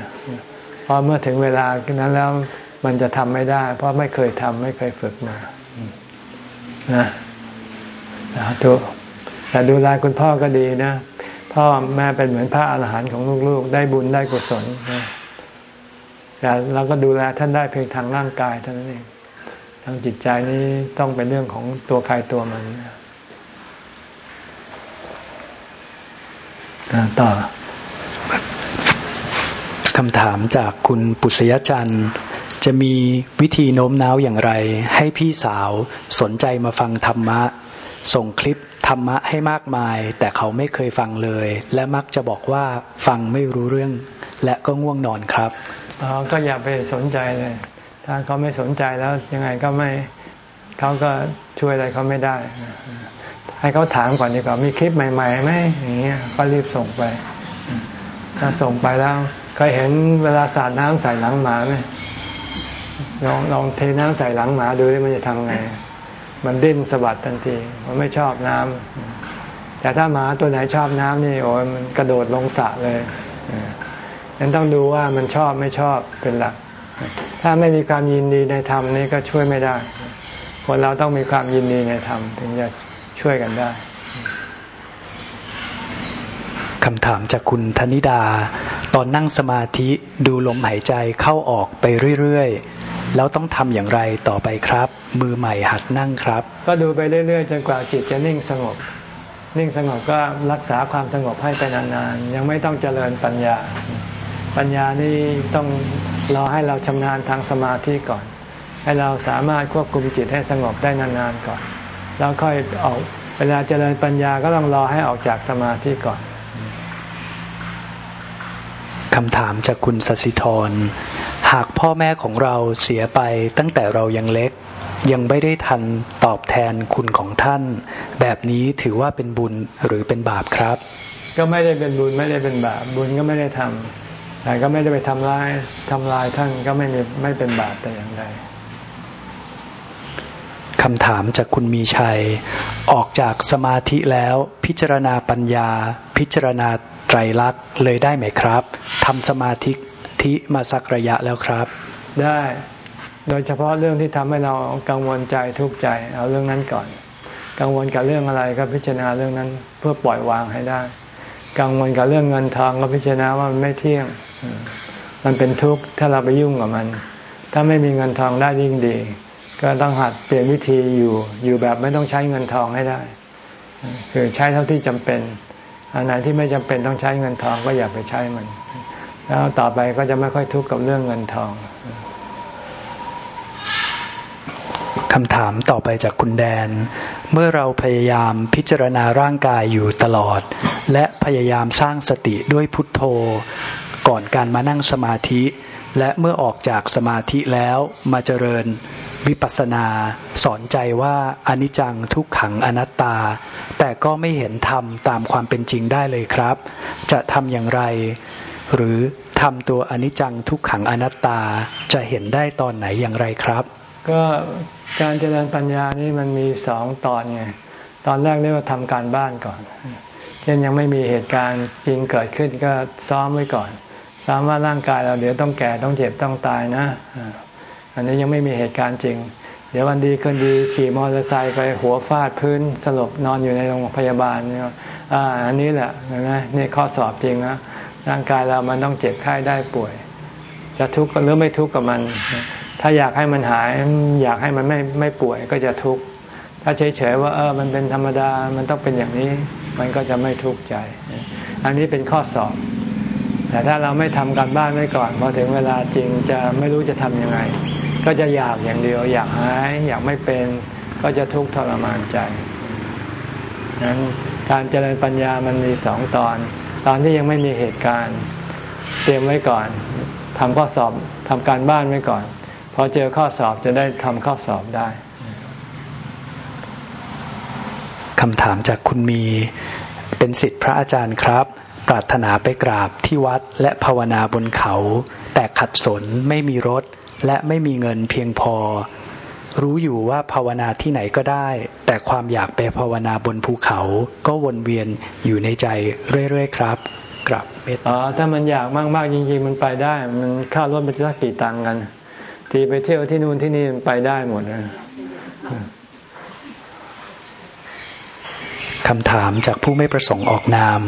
เพราะเมื่อถึงเวลานั้นแล้วมันจะทำไม่ได้ เพราะไม่เคยทำไม่เคยฝึกมา นะสาธุแต่ดูแลคุณพ่อก็ดีนะ พ่อแม่เป็นเหมือนพระอาหารหันต์ของลูกๆ ได้บุญได้กุศลนะ แต่เราก็ดูแลท่านได้เพียงทางร่างกายเท่านั้นเอง ทางจิตใจนี้ต้องเป็นเรื่องของตัวใครตัวมันต่อคำถามจากคุณปุษยจันทร์ จะมีวิธีโน้มน้าวอย่างไร ให้พี่สาวสนใจมาฟังธรรมะ ส่งคลิปธรรมะให้มากมาย แต่เขาไม่เคยฟังเลย และมักจะบอกว่าฟังไม่รู้เรื่อง และก็ง่วงนอนครับ ก็อย่าไปสนใจเลย ถ้าเขาไม่สนใจแล้วยังไงก็ไม่เขาก็ช่วยอะไรเขาไม่ได้ ให้เขาถามก่อนดีกว่ามีคลิปใหม่ๆไหมอย่างเงี้ยก็รีบส่งไป ถ้าส่งไปแล้วเคยเห็นเวลาสาดน้ำใส่หลังหมาไหมลองลองเทน้ำใส่หลังหมาดูว่ามันจะทำไง มันดิ้นสะบัดทันที มันไม่ชอบน้ำแต่ถ้าหมาตัวไหนชอบน้ำนี่โอ้ยมันกระโดดลงสระเลย นั้นต้องดูว่ามันชอบไม่ชอบเป็นหลัก ถ้าไม่มีความยินดีในธรรมนี่ก็ช่วยไม่ได้ คนเราต้องมีความยินดีในธรรมถึงจะช่วยกันได้คำถามจากคุณธนิดา ตอนนั่งสมาธิดูลมหายใจเข้าออกไปเรื่อยๆ แล้วต้องทำอย่างไรต่อไปครับ มือใหม่หัดนั่งครับ ก็ดูไปเรื่อยๆ จนกว่าจิตจะนิ่งสงบ นิ่งสงบก็รักษาความสงบให้ไปนานๆ ยังไม่ต้องเจริญปัญญา ปัญญานี่ต้องรอให้เราชำนาญทางสมาธิก่อน ให้เราสามารถควบคุมจิตให้สงบได้นานๆก่อน แล้วค่อยออกเวลาเจริญปัญญาก็ต้องรอให้ออกจากสมาธิก่อนคำถามจากคุณสสิธร หากพ่อแม่ของเราเสียไปตั้งแต่เรายังเล็ก ยังไม่ได้ทันตอบแทนคุณของท่าน แบบนี้ถือว่าเป็นบุญหรือเป็นบาปครับ ก็ไม่ได้เป็นบุญไม่ได้เป็นบาปบุญก็ไม่ได้ทำ แต่ก็ไม่ได้ไปทำลายทำลายท่านก็ไม่ไม่เป็นบาปแต่อย่างใดคำถามจากคุณมีชัย ออกจากสมาธิแล้วพิจารณาปัญญา พิจารณาไตรลักษณ์เลยได้ไหมครับทำสมาธิที่มาสักระยะแล้วครับ ได้โดยเฉพาะเรื่องที่ทำให้เรากังวลใจทุกข์ใจ เอาเรื่องนั้นก่อน กังวลกับเรื่องอะไรก็พิจารณาเรื่องนั้นเพื่อปล่อยวางให้ได้ กังวลกับเรื่องเงินทองก็พิจารณาว่ามันไม่เที่ยง มันเป็นทุกข์ถ้าเราไปยุ่งกับมัน ถ้าไม่มีเงินทองได้ยิ่งดี ก็ต้องหัดเปลี่ยนวิธีอยู่ อยู่แบบไม่ต้องใช้เงินทองให้ได้ คือใช้เท่าที่จำเป็น อันไหนที่ไม่จำเป็นต้องใช้เงินทองก็อย่าไปใช้มัน แล้วต่อไปก็จะไม่ค่อยทุกข์กับเรื่องเงินทอง คำถามต่อไปจากคุณแดน เมื่อเราพยายามพิจารณาร่างกายอยู่ตลอด และพยายามสร้างสติด้วยพุทโธ ก่อนการมานั่งสมาธิ และเมื่อออกจากสมาธิแล้วมาเจริญวิปัสสนาสอนใจว่าอนิจจังทุกขังอนัตตา แต่ก็ไม่เห็นธรรมตามความเป็นจริงได้เลยครับ จะทำอย่างไร หรือทำตัวอนิจจังทุกขังอนัตตาจะเห็นได้ตอนไหนอย่างไรครับ ก็การเจริญปัญญานี่มันมีสองตอนไงตอนแรกเรียกว่าทำการบ้านก่อน เช่นยังไม่มีเหตุการณ์จริงเกิดขึ้นก็ซ้อมไว้ก่อนซ้อมว่าร่างกายเราเดี๋ยวต้องแก่ต้องเจ็บต้องตายนะ อันนี้ยังไม่มีเหตุการณ์จริง เดี๋ยววันดีคืนดีขี่มอเตอร์ไซค์ไปหัวฟาดพื้นสลบนอนอยู่ในโรงพยาบาลเนี่ยอันนี้แหละนะนี่ข้อสอบจริงนะร่างกายเรามันต้องเจ็บไข้ได้ป่วย จะทุกข์หรือไม่ทุกข์กับมัน ถ้าอยากให้มันหาย อยากให้มันไม่ไม่ป่วยก็จะทุกข์ ถ้าเฉยๆว่าเออมันเป็นธรรมดา มันต้องเป็นอย่างนี้ มันก็จะไม่ทุกข์ใจ อันนี้เป็นข้อสอบ แต่ถ้าเราไม่ทำการบ้านไว้ก่อนพอถึงเวลาจริงจะไม่รู้จะทำยังไง ก็จะอยากอย่างเดียว อยากหาย อยากไม่เป็น ก็จะทุกข์ทรมานใจนั้นการเจริญปัญญามันมีสองตอน ตอนที่ยังไม่มีเหตุการณ์ เตรียมไว้ก่อนทำข้อสอบทำการบ้านไว้ก่อน พอเจอข้อสอบจะได้ทำข้อสอบได้คำถามจากคุณมี เป็นสิทธิพระอาจารย์ครับ ปรารถนาไปกราบที่วัดและภาวนาบนเขา แต่ขัดสนไม่มีรถ และไม่มีเงินเพียงพอ รู้อยู่ว่าภาวนาที่ไหนก็ได้ แต่ความอยากไปภาวนาบนภูเขา ก็วนเวียนอยู่ในใจเรื่อยๆครับกลับเมตอ๋อถ้ามันอยากมากๆจริงๆมันไปได้ มันค่ารถมันจะสักกี่ตังกัน ทีไปเที่ยวที่นู่นที่นี่มันไปได้หมดนะคำถามจากผู้ไม่ประสงค์ออกนาม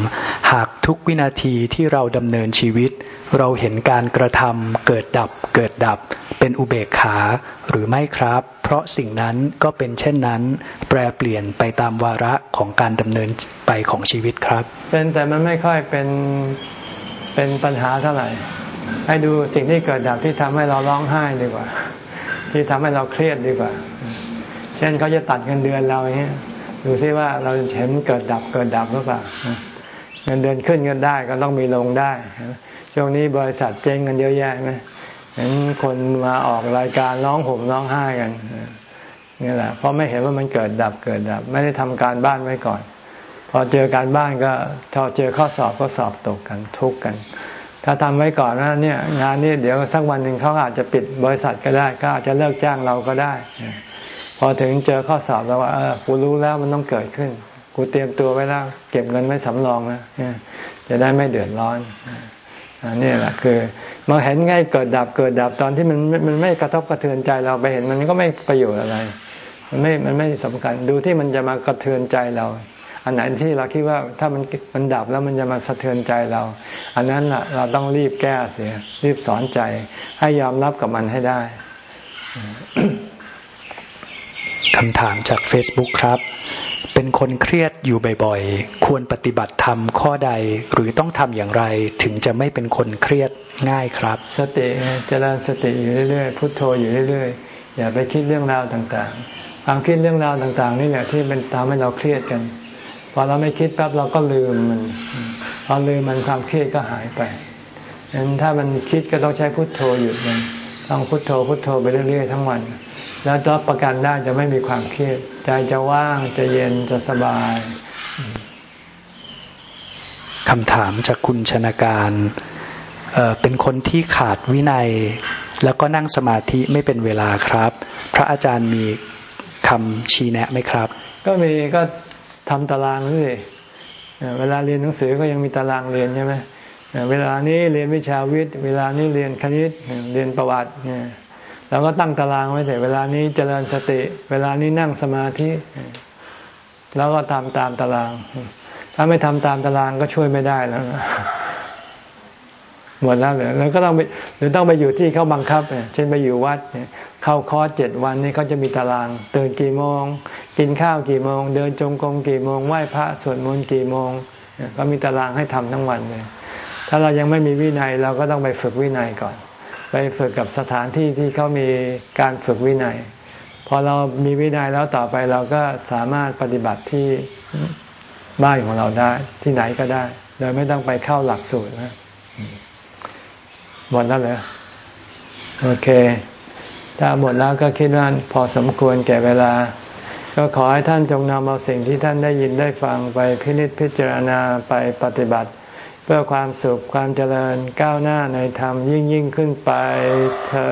หากทุกวินาทีที่เราดำเนินชีวิต เราเห็นการกระทำเกิดดับ เกิดดับ เป็นอุเบกขาหรือไม่ครับ เพราะสิ่งนั้นก็เป็นเช่นนั้น แปรเปลี่ยนไปตามวาระของการดำเนินไปของชีวิตครับ เป็นแต่มันไม่ค่อยเป็นเป็นปัญหาเท่าไหร่ ให้ดูสิ่งที่เกิดดับที่ทำให้เราร้องไห้ดีกว่า ที่ทำให้เราเครียดดีกว่า เช่นเขาจะตัดเงินเดือนเราอย่างเงี้ยดูซิว่าเราเห็นเกิดดับเกิดดับหรือเปล่าเงินเดือนขึ้นเงินได้ก็ต้องมีลงได้ช่วงนี้บริษัทเจ๊งกันเยอะแยะไหมเห็นคนมาออกรายการร้องห่มร้องไห้กันนี่แหละเพราะไม่เห็นว่ามันเกิดดับเกิดดับ ไม่ได้ทำการบ้านไว้ก่อน พอเจอการบ้านก็พอเจอข้อสอบก็สอบตกกันทุกกัน ถ้าทำไว้ก่อนนะเนี่ยงานนี้เดี๋ยวสักวันหนึ่งเขาอาจจะปิดบริษัทก็ได้ก็อาจจะเลิกจ้างเราก็ได้ พอถึงเจอข้อสอบแล้วว่าเออกูรู้แล้วมันต้องเกิดขึ้น กูเตรียมตัวไว้แล้วเก็บเงินไว้สำรองนะจะได้ไม่เดือดร้อนอันนี้แหละคือมาเห็นง่ายเกิดดับเกิดดับตอนที่มันมันไม่กระทบกระเทือนใจเราไปเห็นมันก็ไม่ประโยชน์อะไร มันไม่มันไม่สำคัญดูที่มันจะมากระเทือนใจเรา อันไหนที่เราคิดว่าถ้ามันมันดับแล้วมันจะมาสะเทือนใจเรา อันนั้นแหละเราต้องรีบแก้เสีย รีบสอนใจ ให้ยอมรับกับมันให้ได้คำถามจาก Facebook ครับ เป็นคนเครียดอยู่บ่อยๆ ควรปฏิบัติธรรมข้อใดหรือต้องทำอย่างไรถึงจะไม่เป็นคนเครียดง่ายครับ สติเจริญสติอยู่เรื่อยๆ พุทโธอยู่เรื่อยๆ อย่าไปคิดเรื่องราวต่างๆ ความคิดเรื่องราวต่างๆ นี่แหละที่เป็นทำให้เราเครียดกัน พอเราไม่คิดปั๊บเราก็ลืมมันพอลืมมันความเครียดก็หายไปฉะนั้นถ้ามันคิดก็ต้องใช้พุทโธหยุดมันต้องพุทโธพุทโธไปเรื่อยๆทั้งวัน แล้วรับประกันได้จะไม่มีความเครียดใจจะว่างจะเย็นจะสบายคำถามจากคุณชนาการเเป็นคนที่ขาดวินัย แล้วก็นั่งสมาธิไม่เป็นเวลาครับ พระอาจารย์มีคำชี้แนะไหมครับ ก็มีก็ ทำตารางนี่เวลาเรียนหนังสือก็ยังมีตารางเรียนใช่ไหมเวลานี้เรียนวิชาวิทย์ เวลานี้เรียนคณิตเรียนประวัติเนี่ยเราก็ตั้งตารางไว้แต่เวลานี้เจริญสติ เวลานี้นั่งสมาธิแล้วก็ทำตามตาราง ถ้าไม่ทำตามตารางก็ช่วยไม่ได้แล้วหมดแล้วเหรอแล้วก็ต้องไปหรือต้องไปอยู่ที่เขาบังคับเนี่ยเช่นไปอยู่วัดเนี่ย เข้าคอร์สเจ็ดวันนี้เขาจะมีตารางตื่นกี่โมง กินข้าวกี่โมง เดินจงกรมกี่โมงไหว้พระสวดมนต์กี่โมง ก็มีตารางให้ทำทั้งวันเลย ถ้าเรายังไม่มีวินัยเราก็ต้องไปฝึกวินัยก่อน ไปฝึกกับสถานที่ที่เขามีการฝึกวินัยพอเรามีวินัยแล้วต่อไปเราก็สามารถปฏิบัติที่บ้านของเราได้ที่ไหนก็ได้ โดยไม่ต้องไปเข้าหลักสูตรนะหมดแล้วเหรอโอเค ถ้าหมดแล้วก็คิดว่าพอสมควรแก่เวลา ก็ขอให้ท่านจงนำเอาสิ่งที่ท่านได้ยินได้ฟังไปพินิจพิจารณาไปปฏิบัติ เพื่อความสุขความเจริญก้าวหน้าในธรรมยิ่งยิ่งขึ้นไปเธอ